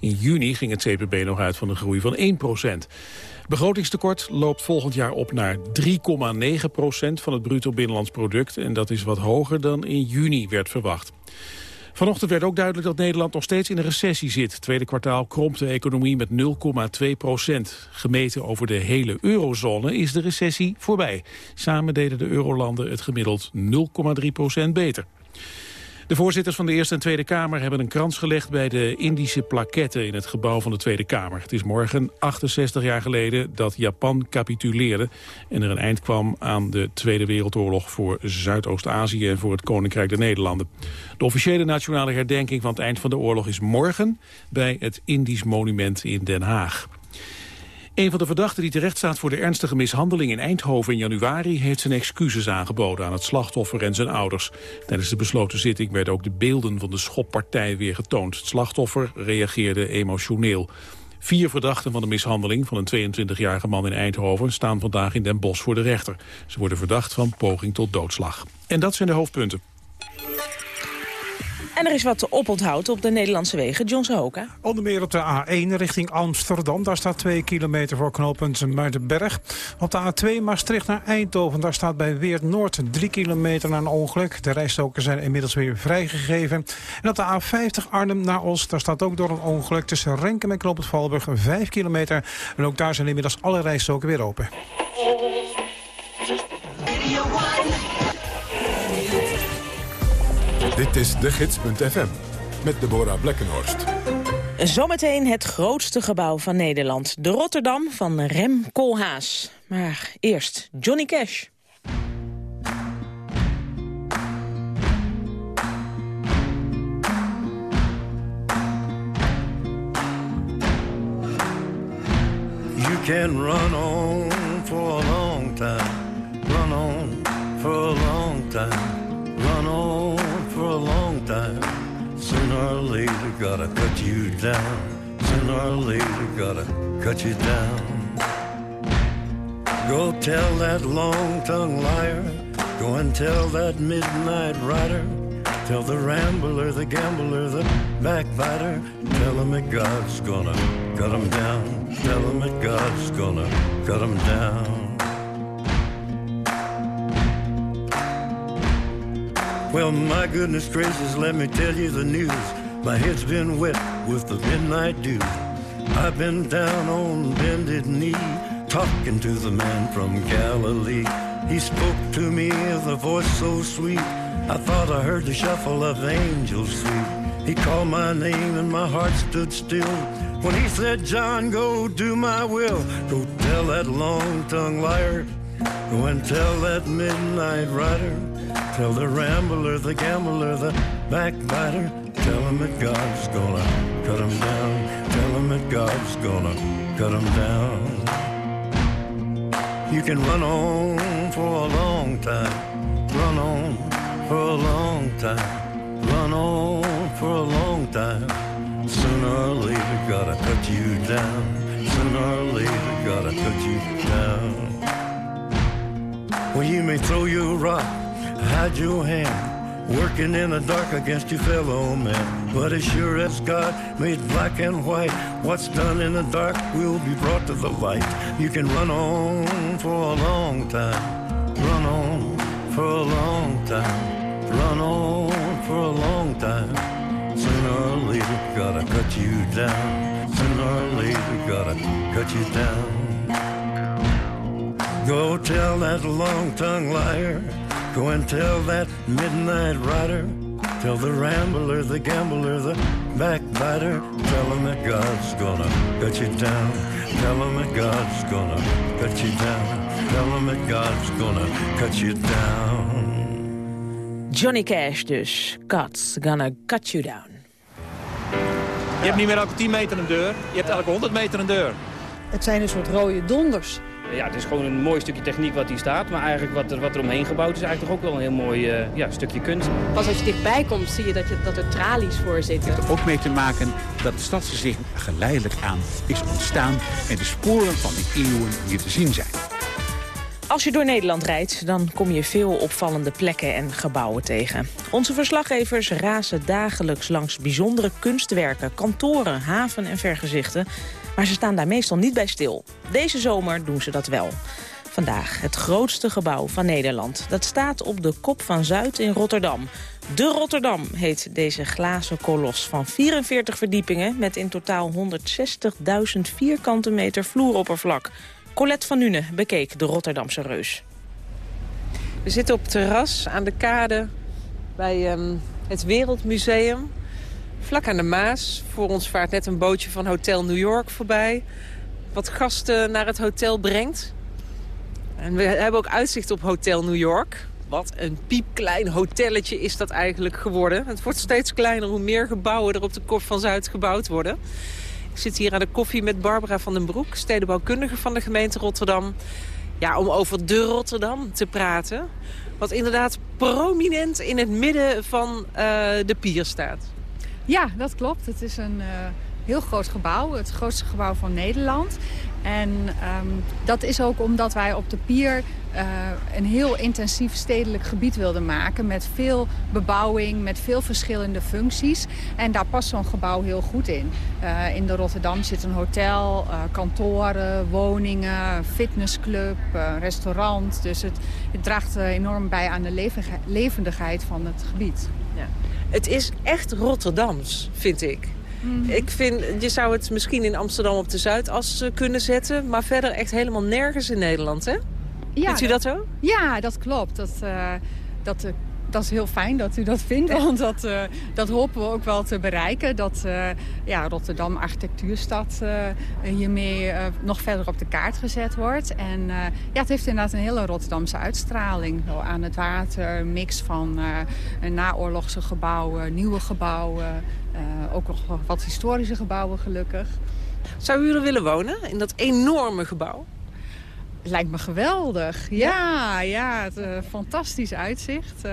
In juni ging het CPB nog uit van een groei van 1 procent. Begrotingstekort loopt volgend jaar op naar 3,9 procent van het bruto binnenlands product. En dat is wat hoger dan in juni werd verwacht. Vanochtend werd ook duidelijk dat Nederland nog steeds in een recessie zit. Tweede kwartaal krompt de economie met 0,2 procent. Gemeten over de hele eurozone is de recessie voorbij. Samen deden de eurolanden het gemiddeld 0,3 procent beter. De voorzitters van de Eerste en Tweede Kamer hebben een krans gelegd bij de Indische plaketten in het gebouw van de Tweede Kamer. Het is morgen 68 jaar geleden dat Japan capituleerde en er een eind kwam aan de Tweede Wereldoorlog voor Zuidoost-Azië en voor het Koninkrijk der Nederlanden. De officiële nationale herdenking van het eind van de oorlog is morgen bij het Indisch Monument in Den Haag. Een van de verdachten die terecht staat voor de ernstige mishandeling in Eindhoven in januari heeft zijn excuses aangeboden aan het slachtoffer en zijn ouders. Tijdens de besloten zitting werden ook de beelden van de schoppartij weer getoond. Het slachtoffer reageerde emotioneel. Vier verdachten van de mishandeling van een 22-jarige man in Eindhoven staan vandaag in Den Bosch voor de rechter. Ze worden verdacht van poging tot doodslag. En dat zijn de hoofdpunten. En er is wat oponthoud op de Nederlandse wegen. John Sahoka. Onder meer op de A1 richting Amsterdam. Daar staat 2 kilometer voor knooppunt Muidenberg. Op de A2 Maastricht naar Eindhoven. Daar staat bij Weert Noord 3 kilometer na een ongeluk. De rijstoken zijn inmiddels weer vrijgegeven. En op de A50 Arnhem naar Os. Daar staat ook door een ongeluk tussen Renkum en knooppunt Valburg 5 kilometer. En ook daar zijn inmiddels alle rijstoken weer open. Dit is de gids.fm met Deborah Blekkenhorst. Zometeen het grootste gebouw van Nederland. De Rotterdam van Rem Koolhaas. Maar eerst Johnny Cash. You can run on for a long time, run on for a long time, later, gotta cut you down. Sooner or later, gotta cut you down. Go tell that long tongued liar, go and tell that midnight rider. Tell the rambler, the gambler, the backbiter. Tell him that God's gonna cut him down. Tell him that God's gonna cut him down. Well, my goodness gracious, let me tell you the news. My head's been wet with the midnight dew. I've been down on bended knee, talking to the man from Galilee. He spoke to me with a voice so sweet. I thought I heard the shuffle of angels sweet. He called my name and my heart stood still. When he said, John, go do my will. Go tell that long-tongued liar. Go and tell that midnight rider. Tell the rambler, the gambler, the backbiter. Tell him that God's gonna cut him down. Tell him that God's gonna cut him down. You can run on for a long time. Run on for a long time. Run on for a long time. Sooner or later, gotta cut you down. Sooner or later, gotta cut you down. Well, you may throw your rock, hide your hand, working in the dark against your fellow man. But as sure as God made black and white, what's done in the dark will be brought to the light. You can run on for a long time, run on for a long time, run on for a long time. Sooner or later, gotta cut you down. Sooner or later, gotta cut you down. Go tell that long-tongued liar. Go and tell that midnight rider. Tell the rambler, the gambler, the backbiter. Tell him that God's gonna cut you down. Tell him that God's gonna cut you down. Tell him that God's gonna cut you down. Johnny Cash dus. Cuts, gonna cut you down. Je hebt niet meer elke 10 meter een deur, je hebt elke 100 meter een deur. Het zijn een soort rode donders. Ja, het is gewoon een mooi stukje techniek wat hier staat. Maar eigenlijk wat er, wat er omheen gebouwd is eigenlijk toch ook wel een heel mooi eh, ja, stukje kunst. Pas als je dichtbij komt zie je dat, je dat er tralies voor zitten. ook mee te maken dat het stadsgezicht geleidelijk aan is ontstaan... en de sporen van die eeuwen hier te zien zijn. Als je door Nederland rijdt, dan kom je veel opvallende plekken en gebouwen tegen. Onze verslaggevers razen dagelijks langs bijzondere kunstwerken, kantoren, haven en vergezichten. Maar ze staan daar meestal niet bij stil. Deze zomer doen ze dat wel. Vandaag het grootste gebouw van Nederland. Dat staat op de Kop van Zuid in Rotterdam. De Rotterdam heet deze glazen kolos van 44 verdiepingen... met in totaal 160.000 vierkante meter vloeroppervlak. Colette van Nune bekeek de Rotterdamse reus. We zitten op terras aan de kade bij ehm, het Wereldmuseum. Vlak aan de Maas. Voor ons vaart net een bootje van Hotel New York voorbij. Wat gasten naar het hotel brengt. En we hebben ook uitzicht op Hotel New York. Wat een piepklein hotelletje is dat eigenlijk geworden. Het wordt steeds kleiner hoe meer gebouwen er op de Kop van Zuid gebouwd worden. Ik zit hier aan de koffie met Barbara van den Broek, stedenbouwkundige van de gemeente Rotterdam. Ja, om over de Rotterdam te praten. Wat inderdaad prominent in het midden van eh, de pier staat. Ja, dat klopt. Het is een eh, heel groot gebouw. Het grootste gebouw van Nederland. En ehm, dat is ook omdat wij op de pier eh, een heel intensief stedelijk gebied wilden maken. Met veel bebouwing, met veel verschillende functies. En daar past zo'n gebouw heel goed in. Eh, in de Rotterdam zit een hotel, kantoren, woningen, fitnessclub, restaurant. Dus het, het draagt enorm bij aan de levendigheid van het gebied. Ja. Het is echt Rotterdams, vind ik. Ik vind, je zou het misschien in Amsterdam op de Zuidas eh, kunnen zetten... maar verder echt helemaal nergens in Nederland, hè? Vindt u dat ook? Ja, dat klopt. Dat, eh, dat, eh, dat is heel fijn dat u dat vindt, want dat, eh, dat hopen we ook wel te bereiken. Dat eh, ja, Rotterdam architectuurstad eh, hiermee nog verder op de kaart gezet wordt. En ja, het heeft inderdaad een hele Rotterdamse uitstraling. Zo aan het water, mix van naoorlogse gebouwen, nieuwe gebouwen. ook nog wat historische gebouwen gelukkig. Zou u er willen wonen, in dat enorme gebouw? Lijkt me geweldig. Ja, ja, het eh, fantastisch uitzicht. Eh,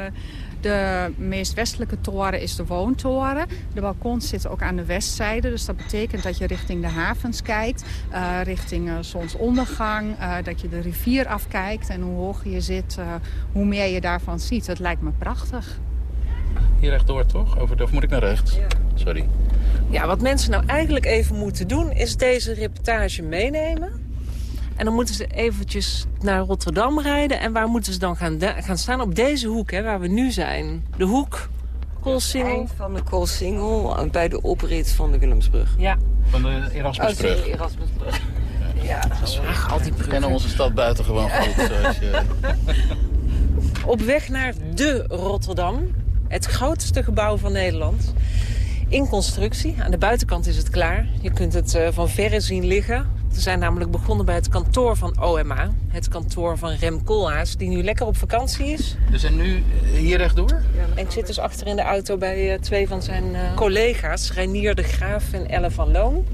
de meest westelijke toren is de woontoren. De balkons zitten ook aan de westzijde. Dus dat betekent dat je richting de havens kijkt. eh, richting eh, zonsondergang. eh, dat je de rivier afkijkt. En hoe hoger je zit, hoe meer je daarvan ziet. Het lijkt me prachtig. Hier rechtdoor, toch? Over de, of moet ik naar rechts? Sorry. Ja, wat mensen nou eigenlijk even moeten doen... is deze reportage meenemen. En dan moeten ze eventjes naar Rotterdam rijden. En waar moeten ze dan gaan, gaan staan? Op deze hoek, hè, waar we nu zijn. De hoek, Koolsingel. Eind van de Koolsingel bij de oprit van de Willemsbrug. Ja. Van de Oh, Erasmusbrug. sorry, Erasmusbrug. Ja, Ach, al die bruggen. kennen onze stad buiten gewoon goed. Zoals je... Op weg naar de Rotterdam. Het grootste gebouw van Nederland. In constructie. Aan de buitenkant is het klaar. Je kunt het eh, van verre zien liggen. We zijn namelijk begonnen bij het kantoor van OMA. Het kantoor van Rem Koolhaas, die nu lekker op vakantie is. We zijn nu hier rechtdoor? En ik zit dus achter in de auto bij eh, twee van zijn eh, collega's. Reinier de Graaf en Elle van Loon.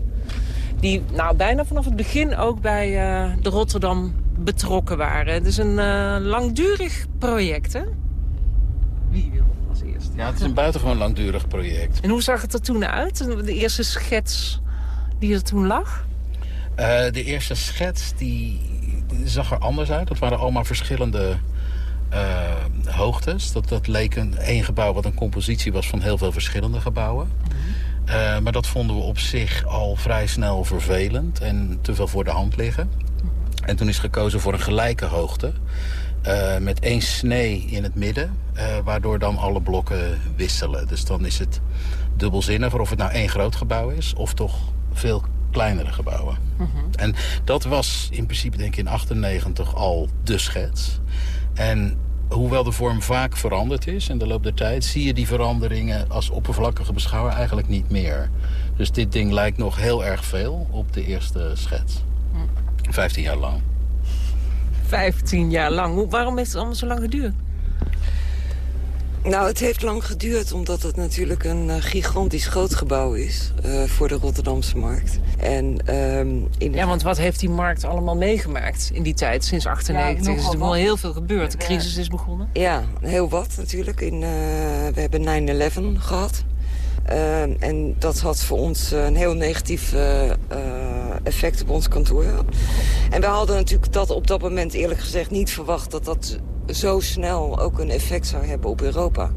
Die nou, bijna vanaf het begin ook bij eh, de Rotterdam betrokken waren. Het is een eh, langdurig project, hè? Wie wil als eerste? Ja, het is een buitengewoon langdurig project. En hoe zag het er toen uit? De eerste schets die er toen lag? Eh, de eerste schets die zag er anders uit. Dat waren allemaal verschillende eh, hoogtes. Dat, dat leek een één gebouw wat een compositie was van heel veel verschillende gebouwen. Eh, maar dat vonden we op zich al vrij snel vervelend en te veel voor de hand liggen. En toen is gekozen voor een gelijke hoogte. met één snee in het midden, waardoor dan alle blokken wisselen. Dus dan is het dubbelzinniger of het nou één groot gebouw is... of toch veel kleinere gebouwen. En dat was in principe denk ik in 98 al de schets. En hoewel de vorm vaak veranderd is in de loop der tijd... zie je die veranderingen als oppervlakkige beschouwer eigenlijk niet meer. Dus dit ding lijkt nog heel erg veel op de eerste schets. 15 jaar lang. 15 jaar lang. Hoe- Waarom heeft het allemaal zo lang geduurd? Nou, het heeft lang geduurd omdat het natuurlijk een eh, gigantisch groot gebouw is eh, voor de Rotterdamse markt. En, ehm, in de... Ja, want wat heeft die markt allemaal meegemaakt in die tijd, sinds 98? Ja, er is er wel heel veel gebeurd. De crisis is begonnen. Ja, heel wat natuurlijk. In, eh, we hebben 9-11 gehad. Ehm, en dat had voor ons een heel negatief eh, eh, effect op ons kantoor. En we hadden natuurlijk dat op dat moment eerlijk gezegd niet verwacht... dat dat zo snel ook een effect zou hebben op Europa.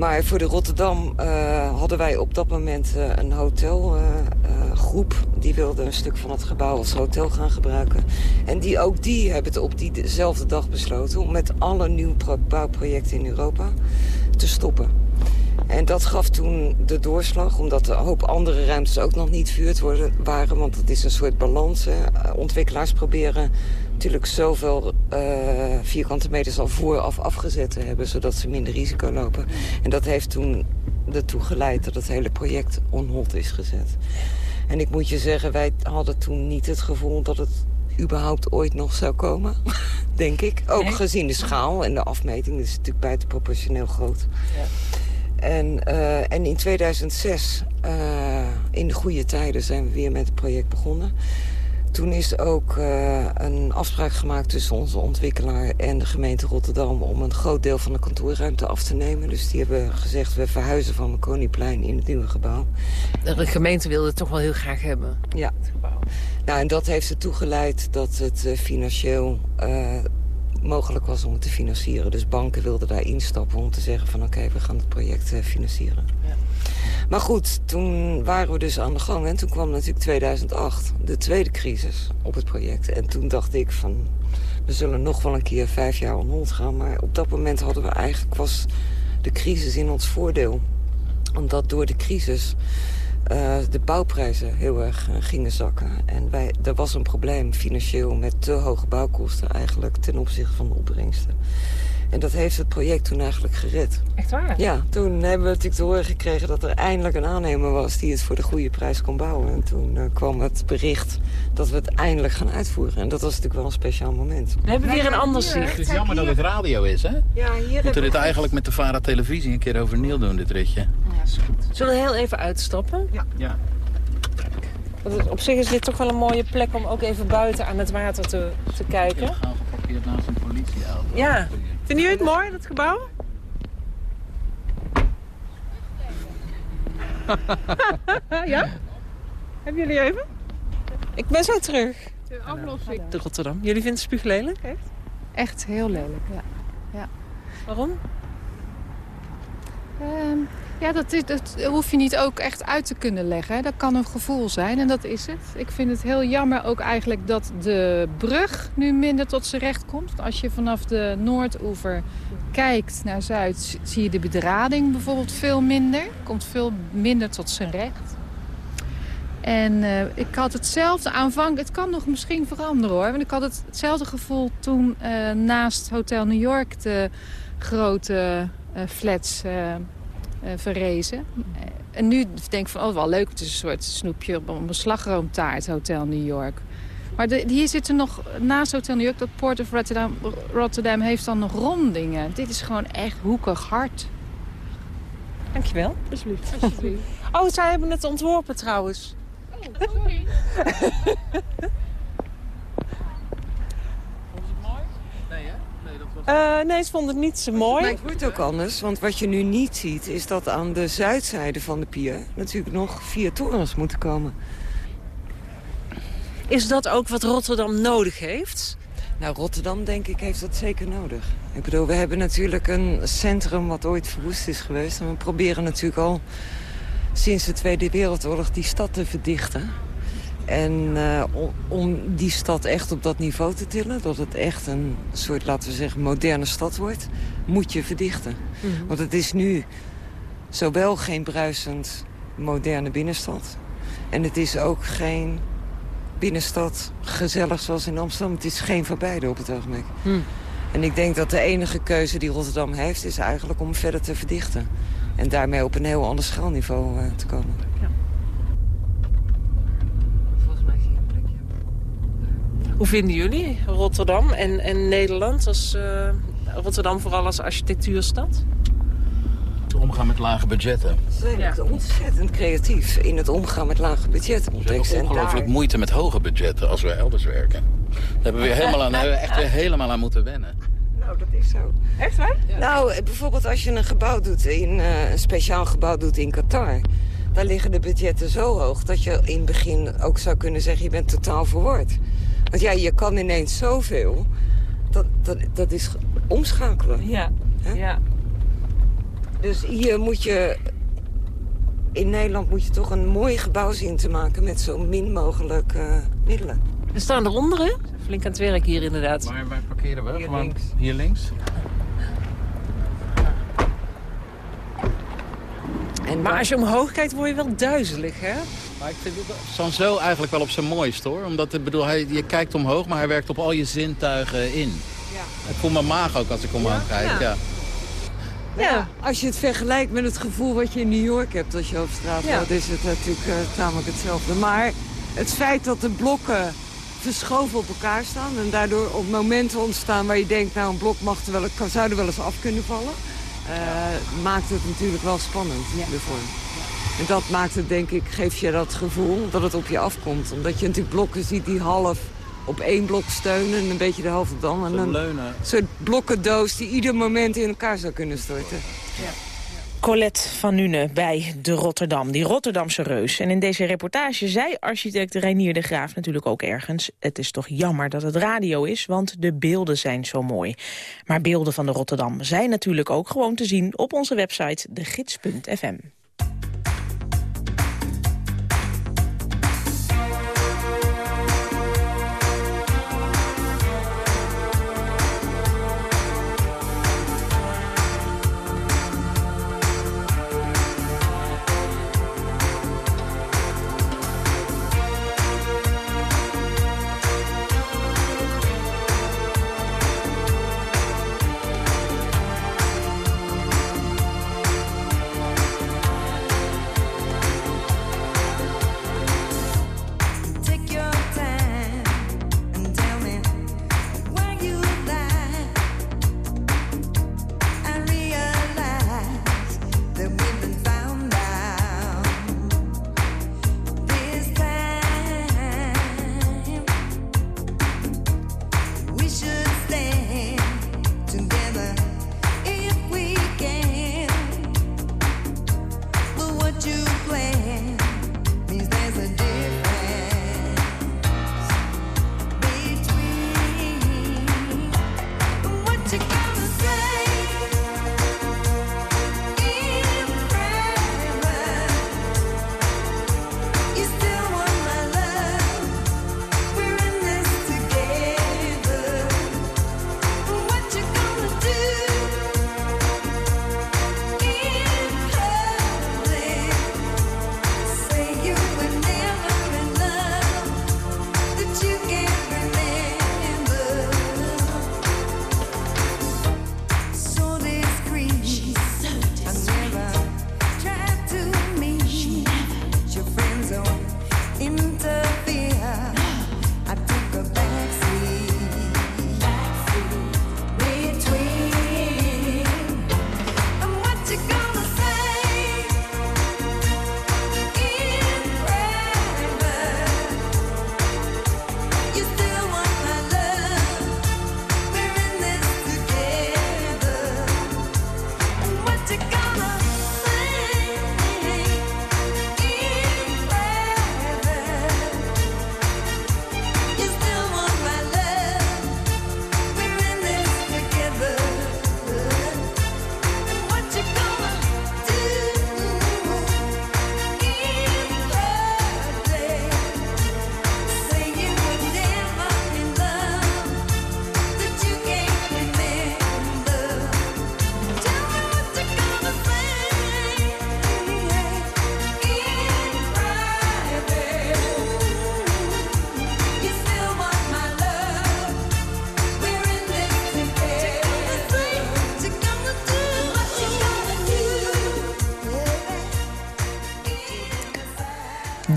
Maar voor de Rotterdam eh, hadden wij op dat moment eh, een hotelgroep. die wilde een stuk van het gebouw als hotel gaan gebruiken. En die, ook die hebben het op diezelfde dag besloten... om met alle nieuwe pro- bouwprojecten in Europa te stoppen. En dat gaf toen de doorslag, omdat een hoop andere ruimtes ook nog niet verhuurd worden, waren. Want het is een soort balans. Hè. Eh, Ontwikkelaars proberen natuurlijk zoveel eh, vierkante meters al vooraf afgezet te hebben... zodat ze minder risico lopen. En dat heeft toen ertoe geleid dat het hele project on hold is gezet. En ik moet je zeggen, wij hadden toen niet het gevoel dat het überhaupt ooit nog zou komen. Denk ik. Ook gezien de schaal en de afmeting. Dat is natuurlijk buitenproportioneel groot. En, eh, en in 2006, eh, in de goede tijden, zijn we weer met het project begonnen. Toen is ook eh, een afspraak gemaakt tussen onze ontwikkelaar en de gemeente Rotterdam... om een groot deel van de kantoorruimte af te nemen. Dus die hebben gezegd, we verhuizen van Marconiplein in het nieuwe gebouw. De gemeente wilde het toch wel heel graag hebben. Ja. Nou, en dat heeft ertoe geleid dat het financieel mogelijk was om het te financieren. Dus banken wilden daar instappen om te zeggen van oké, we gaan het project eh, financieren. Maar goed, toen waren we dus aan de gang en toen kwam natuurlijk 2008, de tweede crisis op het project. En toen dacht ik van, we zullen nog wel een keer vijf jaar on hold gaan. Maar op dat moment hadden we eigenlijk, was de crisis in ons voordeel. Omdat door de crisis eh, de bouwprijzen heel erg eh, gingen zakken. En wij, er was een probleem financieel met te hoge bouwkosten eigenlijk ten opzichte van de opbrengsten. En dat heeft het project toen eigenlijk gered. Echt waar? Ja, toen hebben we natuurlijk te horen gekregen dat er eindelijk een aannemer was die het voor de goede prijs kon bouwen. En toen eh, kwam het bericht dat we het eindelijk gaan uitvoeren. En dat was natuurlijk wel een speciaal moment. We hebben weer een ander zicht. Het is jammer dat het radio is, hè? Ja, hier We moeten hebben dit we- eigenlijk met de VARA televisie een keer overnieuw doen, dit ritje. Zullen we heel even uitstappen? Ja. Ja. Want op zich is dit toch wel een mooie plek om ook even buiten aan het water te, te kijken. Gaan geparkeerd naast een politieauto. Ja. Vinden jullie het mooi, dat gebouw? ja? Hebben jullie even? Ik ben zo terug. De aflossing. De Rotterdam. Jullie vinden het spuug lelijk, echt? Echt heel lelijk, ja. ja. Waarom? Ehm, ja, dat, dat hoef je niet ook echt uit te kunnen leggen. Dat kan een gevoel zijn en dat is het. Ik vind het heel jammer ook eigenlijk dat de brug nu minder tot zijn recht komt. Als je vanaf de Noordoever kijkt naar Zuid, zie je de bedrading bijvoorbeeld veel minder. Komt veel minder tot zijn recht. En eh, ik had hetzelfde aanvang. Het kan nog misschien veranderen hoor. Want ik had het, hetzelfde gevoel toen eh, naast Hotel New York de grote eh, flats eh, verrezen. Eh, en nu denk ik van, oh wel leuk, het is een soort snoepje op een slagroomtaart, Hotel New York. Maar de, hier zitten nog, naast Hotel New York, dat Port of Rotterdam, Rotterdam heeft dan nog rondingen. Dit is gewoon echt hoekig hard. Dankjewel. Alsjeblieft. Oh, zij hebben het ontworpen trouwens. sorry. Nee, hè? Eh, nee, ze vonden het niet zo mooi. Maar het wordt ook anders, want wat je nu niet ziet... is dat aan de zuidzijde van de pier natuurlijk nog vier torens moeten komen. Is dat ook wat Rotterdam nodig heeft? Nou, Rotterdam, denk ik, heeft dat zeker nodig. Ik bedoel, we hebben natuurlijk een centrum wat ooit verwoest is geweest. En we proberen natuurlijk al sinds de Tweede Wereldoorlog die stad te verdichten. En eh, om, die stad echt op dat niveau te tillen... dat het echt een soort, laten we zeggen, moderne stad wordt... moet je verdichten. Mhm. Want het is nu zowel geen bruisend moderne binnenstad... en het is ook geen binnenstad gezellig zoals in Amsterdam. Het is geen van beide op het ogenblik. Hm. En ik denk dat de enige keuze die Rotterdam heeft... is eigenlijk om verder te verdichten. En daarmee op een heel ander schaalniveau eh, te komen. Hoe vinden jullie Rotterdam en, en Nederland als eh, Rotterdam vooral als architectuurstad? omgaan met lage budgetten. Ze zijn ontzettend creatief in het omgaan met lage budgetten. We hebben ongelooflijk moeite met hoge budgetten als we elders werken. Daar hebben we weer helemaal aan, hebben we echt weer helemaal aan moeten wennen. Nou, dat is zo. Echt waar? Nou, bijvoorbeeld als je een gebouw doet, in, eh, een speciaal gebouw doet in Qatar... daar liggen de budgetten zo hoog dat je in het begin ook zou kunnen zeggen... je bent totaal verward. Want ja, je kan ineens zoveel. Dat, dat, dat is omschakelen. Ja, ja. Dus hier moet je... In Nederland moet je toch een mooi gebouw zien te maken... met zo min mogelijk eh, middelen. We staan eronder, hè? Flink aan het werk hier inderdaad. Waar, waar parkeren we? Hier Gewoon links. Hier links? En Maar als je omhoog kijkt, word je wel duizelig, hè? Maar ik vind Zo'n zo eigenlijk wel op zijn mooist, hoor. Omdat, ik bedoel, hij, je kijkt omhoog, maar hij werkt op al je zintuigen in. Ik voel mijn maag ook als ik omhoog kijk, Ja. ja. Ja, als je het vergelijkt met het gevoel wat je in New York hebt als je over straat Ja. loopt, is het natuurlijk eh, tamelijk hetzelfde. Maar het feit dat de blokken verschoven op elkaar staan en daardoor op momenten ontstaan waar je denkt, nou een blok mag er wel, zou er wel eens af kunnen vallen, eh, maakt het natuurlijk wel spannend, de vorm. En dat maakt het, denk ik, geeft je dat gevoel dat het op je afkomt. Omdat je natuurlijk blokken ziet die half op één blok steunen en een beetje de helft op de ander. En Zo'n een soort blokkendoos die ieder moment in elkaar zou kunnen storten. Colette van Nune bij de Rotterdam, die Rotterdamse reus. En in deze reportage zei architect Reinier de Graaf natuurlijk ook ergens... het is toch jammer dat het radio is, want de beelden zijn zo mooi. Maar beelden van de Rotterdam zijn natuurlijk ook gewoon te zien... op onze website degids.fm.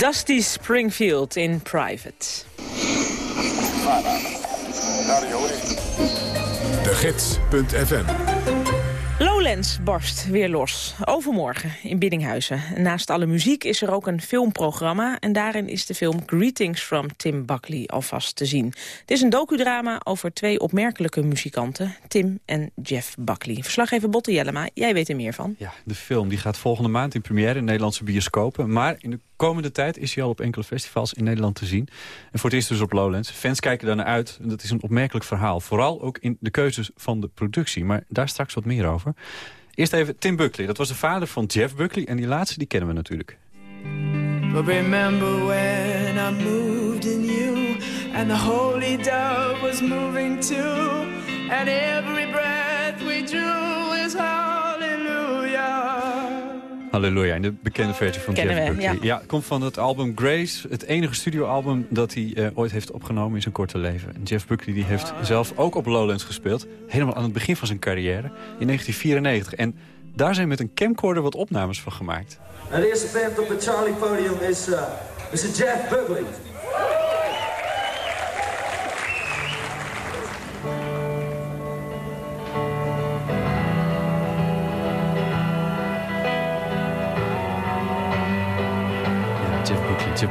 Dusty Springfield in Private. De Gids.fm Lowlands barst weer los. Overmorgen in Biddinghuizen. Naast alle muziek is er ook een filmprogramma... en daarin is de film Greetings from Tim Buckley alvast te zien. Het is een docudrama over twee opmerkelijke muzikanten... Tim en Jeff Buckley. Verslaggever Botte Jellema, jij weet er meer van. Ja, de film die gaat volgende maand in première in Nederlandse bioscopen. Maar in de komende tijd is hij al op enkele festivals in Nederland te zien. En voor het eerst dus op Lowlands. Fans kijken daar naar uit. En dat is een opmerkelijk verhaal. Vooral ook in de keuzes van de productie. Maar daar straks wat meer over. Eerst even Tim Buckley. Dat was de vader van Jeff Buckley. En die laatste die kennen we natuurlijk. But remember when I moved in you And the holy dove was moving too And every breath we drew is hallelujah Halleluja, in de bekende versie van Kennen Jeff we, Buckley. ja. Ja, komt van het album Grace. Het enige studioalbum dat hij eh, ooit heeft opgenomen in zijn korte leven. En Jeff Buckley die heeft zelf ook op Lowlands gespeeld. Helemaal aan het begin van zijn carrière, in 1994. En daar zijn met een camcorder wat opnames van gemaakt. En de eerste band op het Charlie podium is, uh, is Jeff Buckley.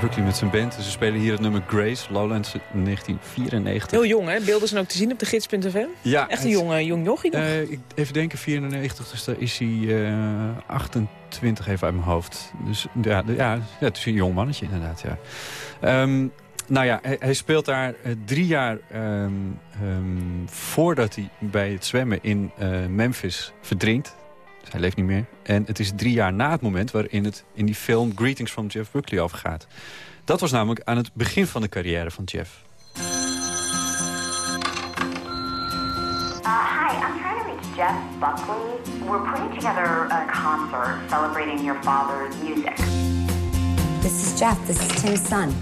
Buckley met zijn band. Ze spelen hier het nummer Grace, Lowlands 1994. Heel jong, hè? Beelden zijn ook te zien op de gids.fm. Ja, Echt een het- jonge, jong jochie nog. Eh, ik, even denken, 94, dus daar is hij eh, 28 even uit mijn hoofd. Dus ja, ja, ja, het is een jong mannetje inderdaad, ja. Ehm, nou ja, hij, hij speelt daar eh, drie jaar ehm, ehm, voordat hij bij het zwemmen in eh, Memphis verdrinkt. Hij leeft niet meer. En het is drie jaar na het moment waarin het in die film Greetings from Jeff Buckley over gaat. Dat was namelijk aan het begin van de carrière van Jeff. Uh, hi, I'm trying to reach Jeff Buckley. We're putting together a concert celebrating your father's music. This is Jeff. This is Tim's son.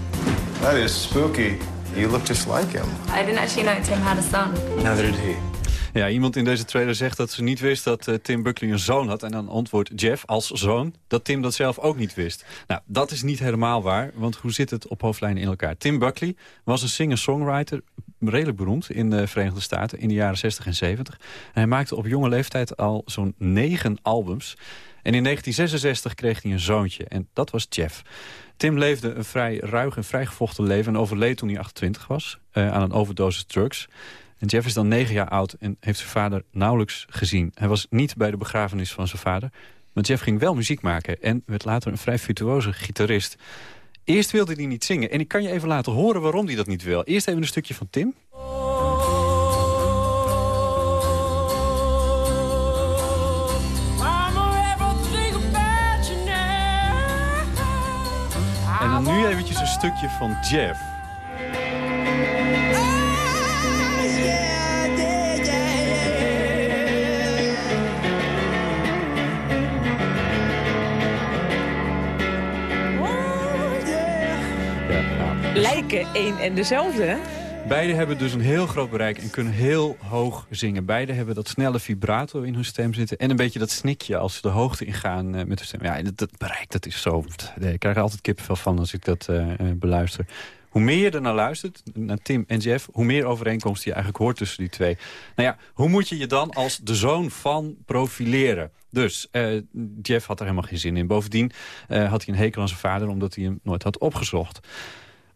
That is spooky. You look just like him. I didn't actually know Tim had a son. Neither did he. Ja, iemand in deze trailer zegt dat ze niet wist dat eh, Tim Buckley een zoon had. En dan antwoordt Jeff als zoon dat Tim dat zelf ook niet wist. Nou, dat is niet helemaal waar, want hoe zit het op hoofdlijnen in elkaar? Tim Buckley was een singer-songwriter, redelijk beroemd in de Verenigde Staten in de jaren 60 en 70. En hij maakte op jonge leeftijd al zo'n negen albums. En in 1966 kreeg hij een zoontje en dat was Jeff. Tim leefde een vrij ruig en vrijgevochten leven... en overleed toen hij 28 was eh, aan een overdosis drugs. En Jeff is dan negen jaar oud en heeft zijn vader nauwelijks gezien. Hij was niet bij de begrafenis van zijn vader. Maar Jeff ging wel muziek maken en werd later een vrij virtuoze gitarist. Eerst wilde hij niet zingen. En ik kan je even laten horen waarom hij dat niet wil. Eerst even een stukje van Tim. En dan nu eventjes een stukje van Jeff. Lijken één en dezelfde, hè? Beiden hebben dus een heel groot bereik en kunnen heel hoog zingen. Beiden hebben dat snelle vibrato in hun stem zitten... en een beetje dat snikje als ze de hoogte ingaan eh, met de stem. Ja, dat, dat bereik, dat is zo... Ik krijg er altijd kippenvel van als ik dat eh, eh, beluister. Hoe meer je er naar luistert, naar Tim en Jeff... hoe meer overeenkomst je eigenlijk hoort tussen die twee. Nou ja, hoe moet je je dan als de zoon van profileren? Dus Jeff had er helemaal geen zin in. Bovendien had hij een hekel aan zijn vader... omdat hij hem nooit had opgezocht.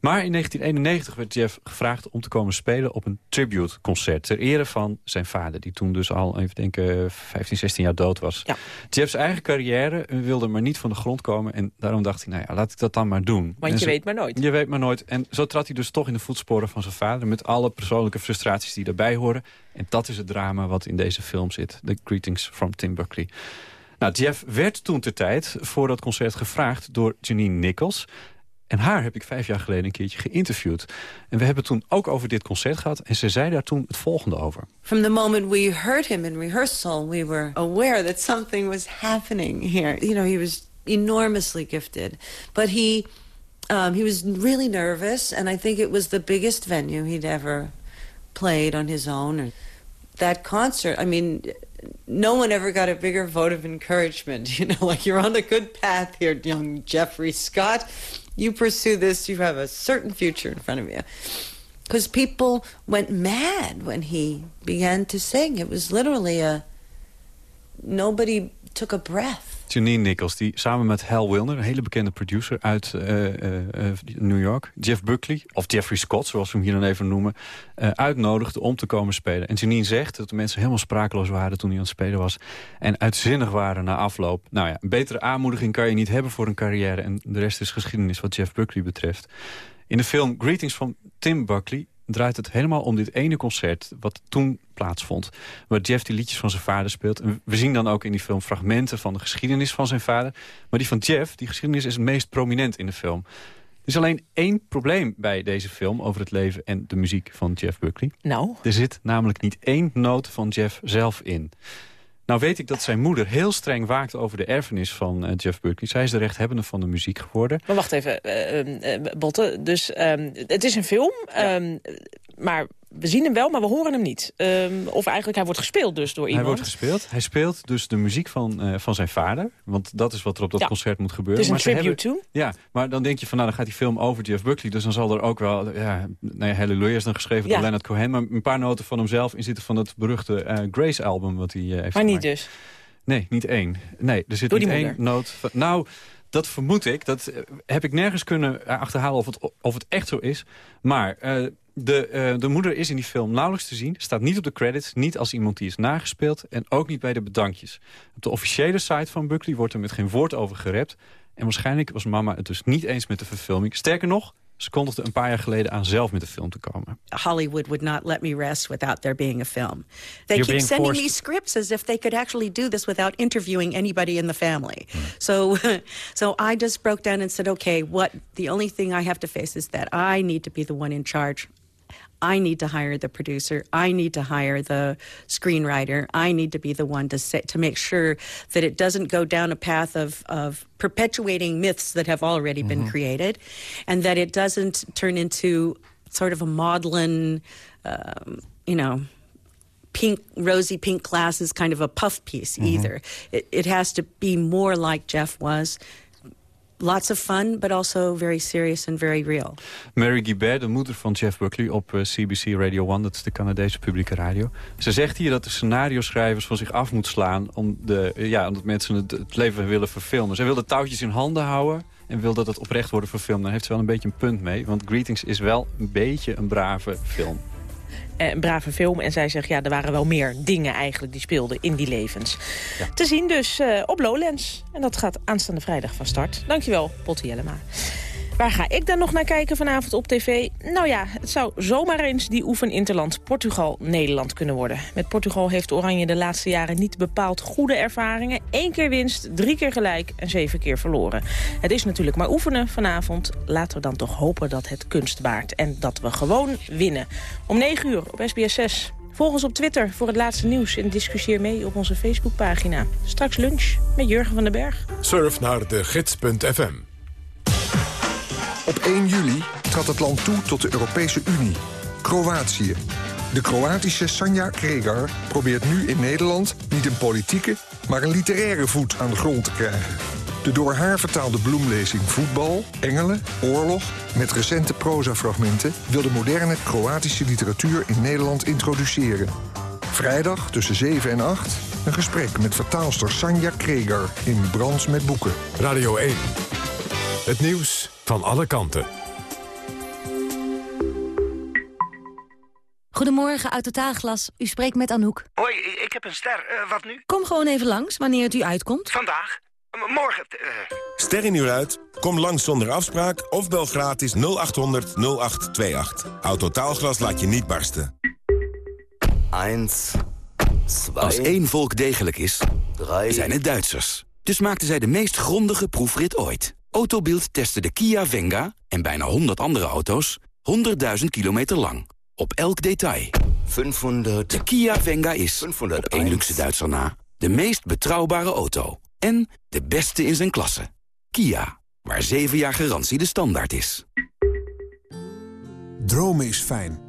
Maar in 1991 werd Jeff gevraagd om te komen spelen op een tributeconcert... ter ere van zijn vader, die toen dus al, even denken, 15, 16 jaar dood was. Jeffs eigen carrière wilde maar niet van de grond komen... en daarom dacht hij, nou ja, laat ik dat dan maar doen. Want En je zo- weet maar nooit. Je weet maar nooit. En zo trad hij dus toch in de voetsporen van zijn vader... met alle persoonlijke frustraties die daarbij horen. En dat is het drama wat in deze film zit. The Greetings from Tim Buckley. Nou, Jeff werd toen ter tijd voor dat concert gevraagd door Janine Nichols... En haar heb ik vijf jaar geleden een keertje geïnterviewd. En we hebben toen ook over dit concert gehad. En ze zei daar toen het volgende over. From the moment we heard him in rehearsal, we were aware that something was happening here. You know, he was enormously gifted, but he um, he was really nervous, and I think it was the biggest venue he'd ever played on his own. That concert, I mean, no one ever got a bigger vote of encouragement. You know, like you're on a good path here, young Jeffrey Scott. You pursue this, you have a certain future in front of you. Because people went mad when he began to sing. It was literally a nobody took a breath. Janine Nichols, die samen met Hal Wilner... een hele bekende producer uit eh, eh, eh, New York... Jeff Buckley, of Jeffrey Scott, zoals we hem hier dan even noemen... eh, uitnodigde om te komen spelen. En Janine zegt dat de mensen helemaal sprakeloos waren... toen hij aan het spelen was. En uitzinnig waren na afloop. Nou ja, een betere aanmoediging kan je niet hebben voor een carrière... en de rest is geschiedenis wat Jeff Buckley betreft. In de film Greetings van Tim Buckley draait het helemaal om dit ene concert... wat toen plaatsvond. Waar Jeff die liedjes van zijn vader speelt. En we zien dan ook in die film fragmenten van de geschiedenis van zijn vader. Maar die van Jeff, die geschiedenis is het meest prominent in de film. Er is alleen één probleem bij deze film over het leven en de muziek van Jeff Buckley. Nou? Er zit namelijk niet één noot van Jeff zelf in. Nou weet ik dat zijn moeder heel streng waakt over de erfenis van eh, Jeff Buckley. Zij is de rechthebbende van de muziek geworden. Maar wacht even, eh, Botte. Dus ehm, het is een film, ehm, maar we zien hem wel, maar we horen hem niet. Ehm, of eigenlijk, hij wordt gespeeld dus door Hij iemand. wordt gespeeld. Hij speelt dus de muziek van, eh, van zijn vader. Want dat is wat er op dat Ja. concert moet gebeuren. Het is een Maar tribute hebben- Ja, maar dan denk je van, nou, dan gaat die film over Jeff Buckley. Dus dan zal er ook wel, ja, nee, Hallelujah is dan geschreven Ja. door Leonard Cohen. Maar een paar noten van hemzelf in zitten van het beruchte eh, Grace-album wat hij eh, heeft Maar niet dus. Nee, niet één. Nee, er zit Door niet één noot. Van, nou, dat vermoed ik. Dat heb ik nergens kunnen achterhalen of het, of het echt zo is. Maar de, eh, de moeder is in die film nauwelijks te zien. Staat niet op de credits. Niet als iemand die is nagespeeld. En ook niet bij de bedankjes. Op de officiële site van Buckley wordt er met geen woord over gerept. En waarschijnlijk was mama het dus niet eens met de verfilming. Sterker nog, ze kondigde een paar jaar geleden aan zelf met de film te komen. Hollywood would not let me rest without there being a film. They You're keep sending forced- me scripts as if they could actually do this without interviewing anybody in the family. So, so I just broke down and said, okay, what the only thing I have to face is that I need to be the one in charge. I need to hire the producer. I need to hire the screenwriter. I need to be the one to say, to make sure that it doesn't go down a path of, of perpetuating myths that have already been created, and that it doesn't turn into sort of a maudlin, um, you know, pink, rosy pink glasses kind of a puff piece either. It, it has to be more like Jeff was. Lots of fun, but also very serious and very real. Mary Guibert, de moeder van Jeff Buckley op eh, CBC Radio 1, dat is de Canadese publieke radio. Ze zegt hier dat de scenario-schrijvers van zich af moeten slaan... Om de, eh, ja, omdat mensen het, leven willen verfilmen. Ze wil de touwtjes in handen houden en wil dat het oprecht wordt verfilmd. Daar heeft ze wel een beetje een punt mee, want Greetings is wel een beetje een brave film. Eh, een brave film. En zij zegt, ja, er waren wel meer dingen eigenlijk die speelden in die levens. Te zien dus eh, op Lowlands. En dat gaat aanstaande vrijdag van start. Dankjewel, Potti Jellema. Waar ga ik dan nog naar kijken vanavond op tv? Nou ja, het zou zomaar eens die oefeninterland Portugal-Nederland kunnen worden. Met Portugal heeft Oranje de laatste jaren niet bepaald goede ervaringen. Eén keer winst, drie keer gelijk en zeven keer verloren. Het is natuurlijk maar oefenen vanavond. Laten we dan toch hopen dat het kunst baart. En dat we gewoon winnen. Om 9 uur op SBS 6. Volg ons op Twitter voor het laatste nieuws en discussieer mee op onze Facebookpagina. Straks lunch met Jurgen van den Berg. Surf naar de gids.fm. Op 1 juli trad het land toe tot de Europese Unie. Kroatië. De Kroatische Sanja Kregar probeert nu in Nederland niet een politieke, maar een literaire voet aan de grond te krijgen. De door haar vertaalde bloemlezing Voetbal, Engelen, Oorlog... met recente prosafragmenten wil de moderne Kroatische literatuur in Nederland introduceren. Vrijdag tussen 7 en 8 een gesprek met vertaalster Sanja Kregar in Brands met Boeken. Radio 1. Het nieuws van alle kanten. Goedemorgen, Autotaalglas. U spreekt met Anouk. Hoi, ik heb een ster. Eh, wat nu? Kom gewoon even langs, wanneer het u uitkomt. Vandaag? M- morgen? eh, Ster in uur uit? Kom langs zonder afspraak of bel gratis 0800 0828. Autotaalglas laat je niet barsten. 1, Als één volk degelijk is, zijn het Duitsers. Dus maakten zij de meest grondige proefrit ooit. Autobild testte de Kia Venga en bijna 100 andere auto's 100.000 kilometer lang. Op elk detail. 500. De Kia Venga is, op één luxe Duitser na, de meest betrouwbare auto. En de beste in zijn klasse. Kia, waar 7 jaar garantie de standaard is. Dromen is fijn.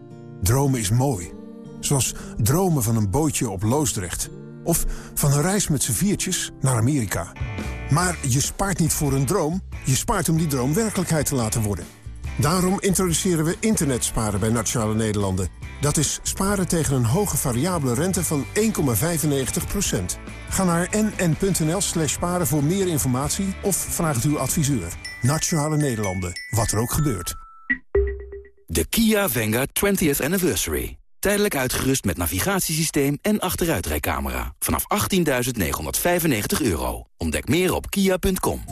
Dromen is mooi. Zoals dromen van een bootje op Loosdrecht. Of van een reis met z'n viertjes naar Amerika. Maar je spaart niet voor een droom. Je spaart om die droom werkelijkheid te laten worden. Daarom introduceren we internetsparen bij Nationale Nederlanden. Dat is sparen tegen een hoge variabele rente van 1,95%. Ga naar nn.nl slash sparen voor meer informatie of vraag het uw adviseur. Nationale Nederlanden, wat er ook gebeurt. De Kia Venga 20th Anniversary. Tijdelijk uitgerust met navigatiesysteem en achteruitrijcamera. Vanaf 18.995 euro. Ontdek meer op kia.com.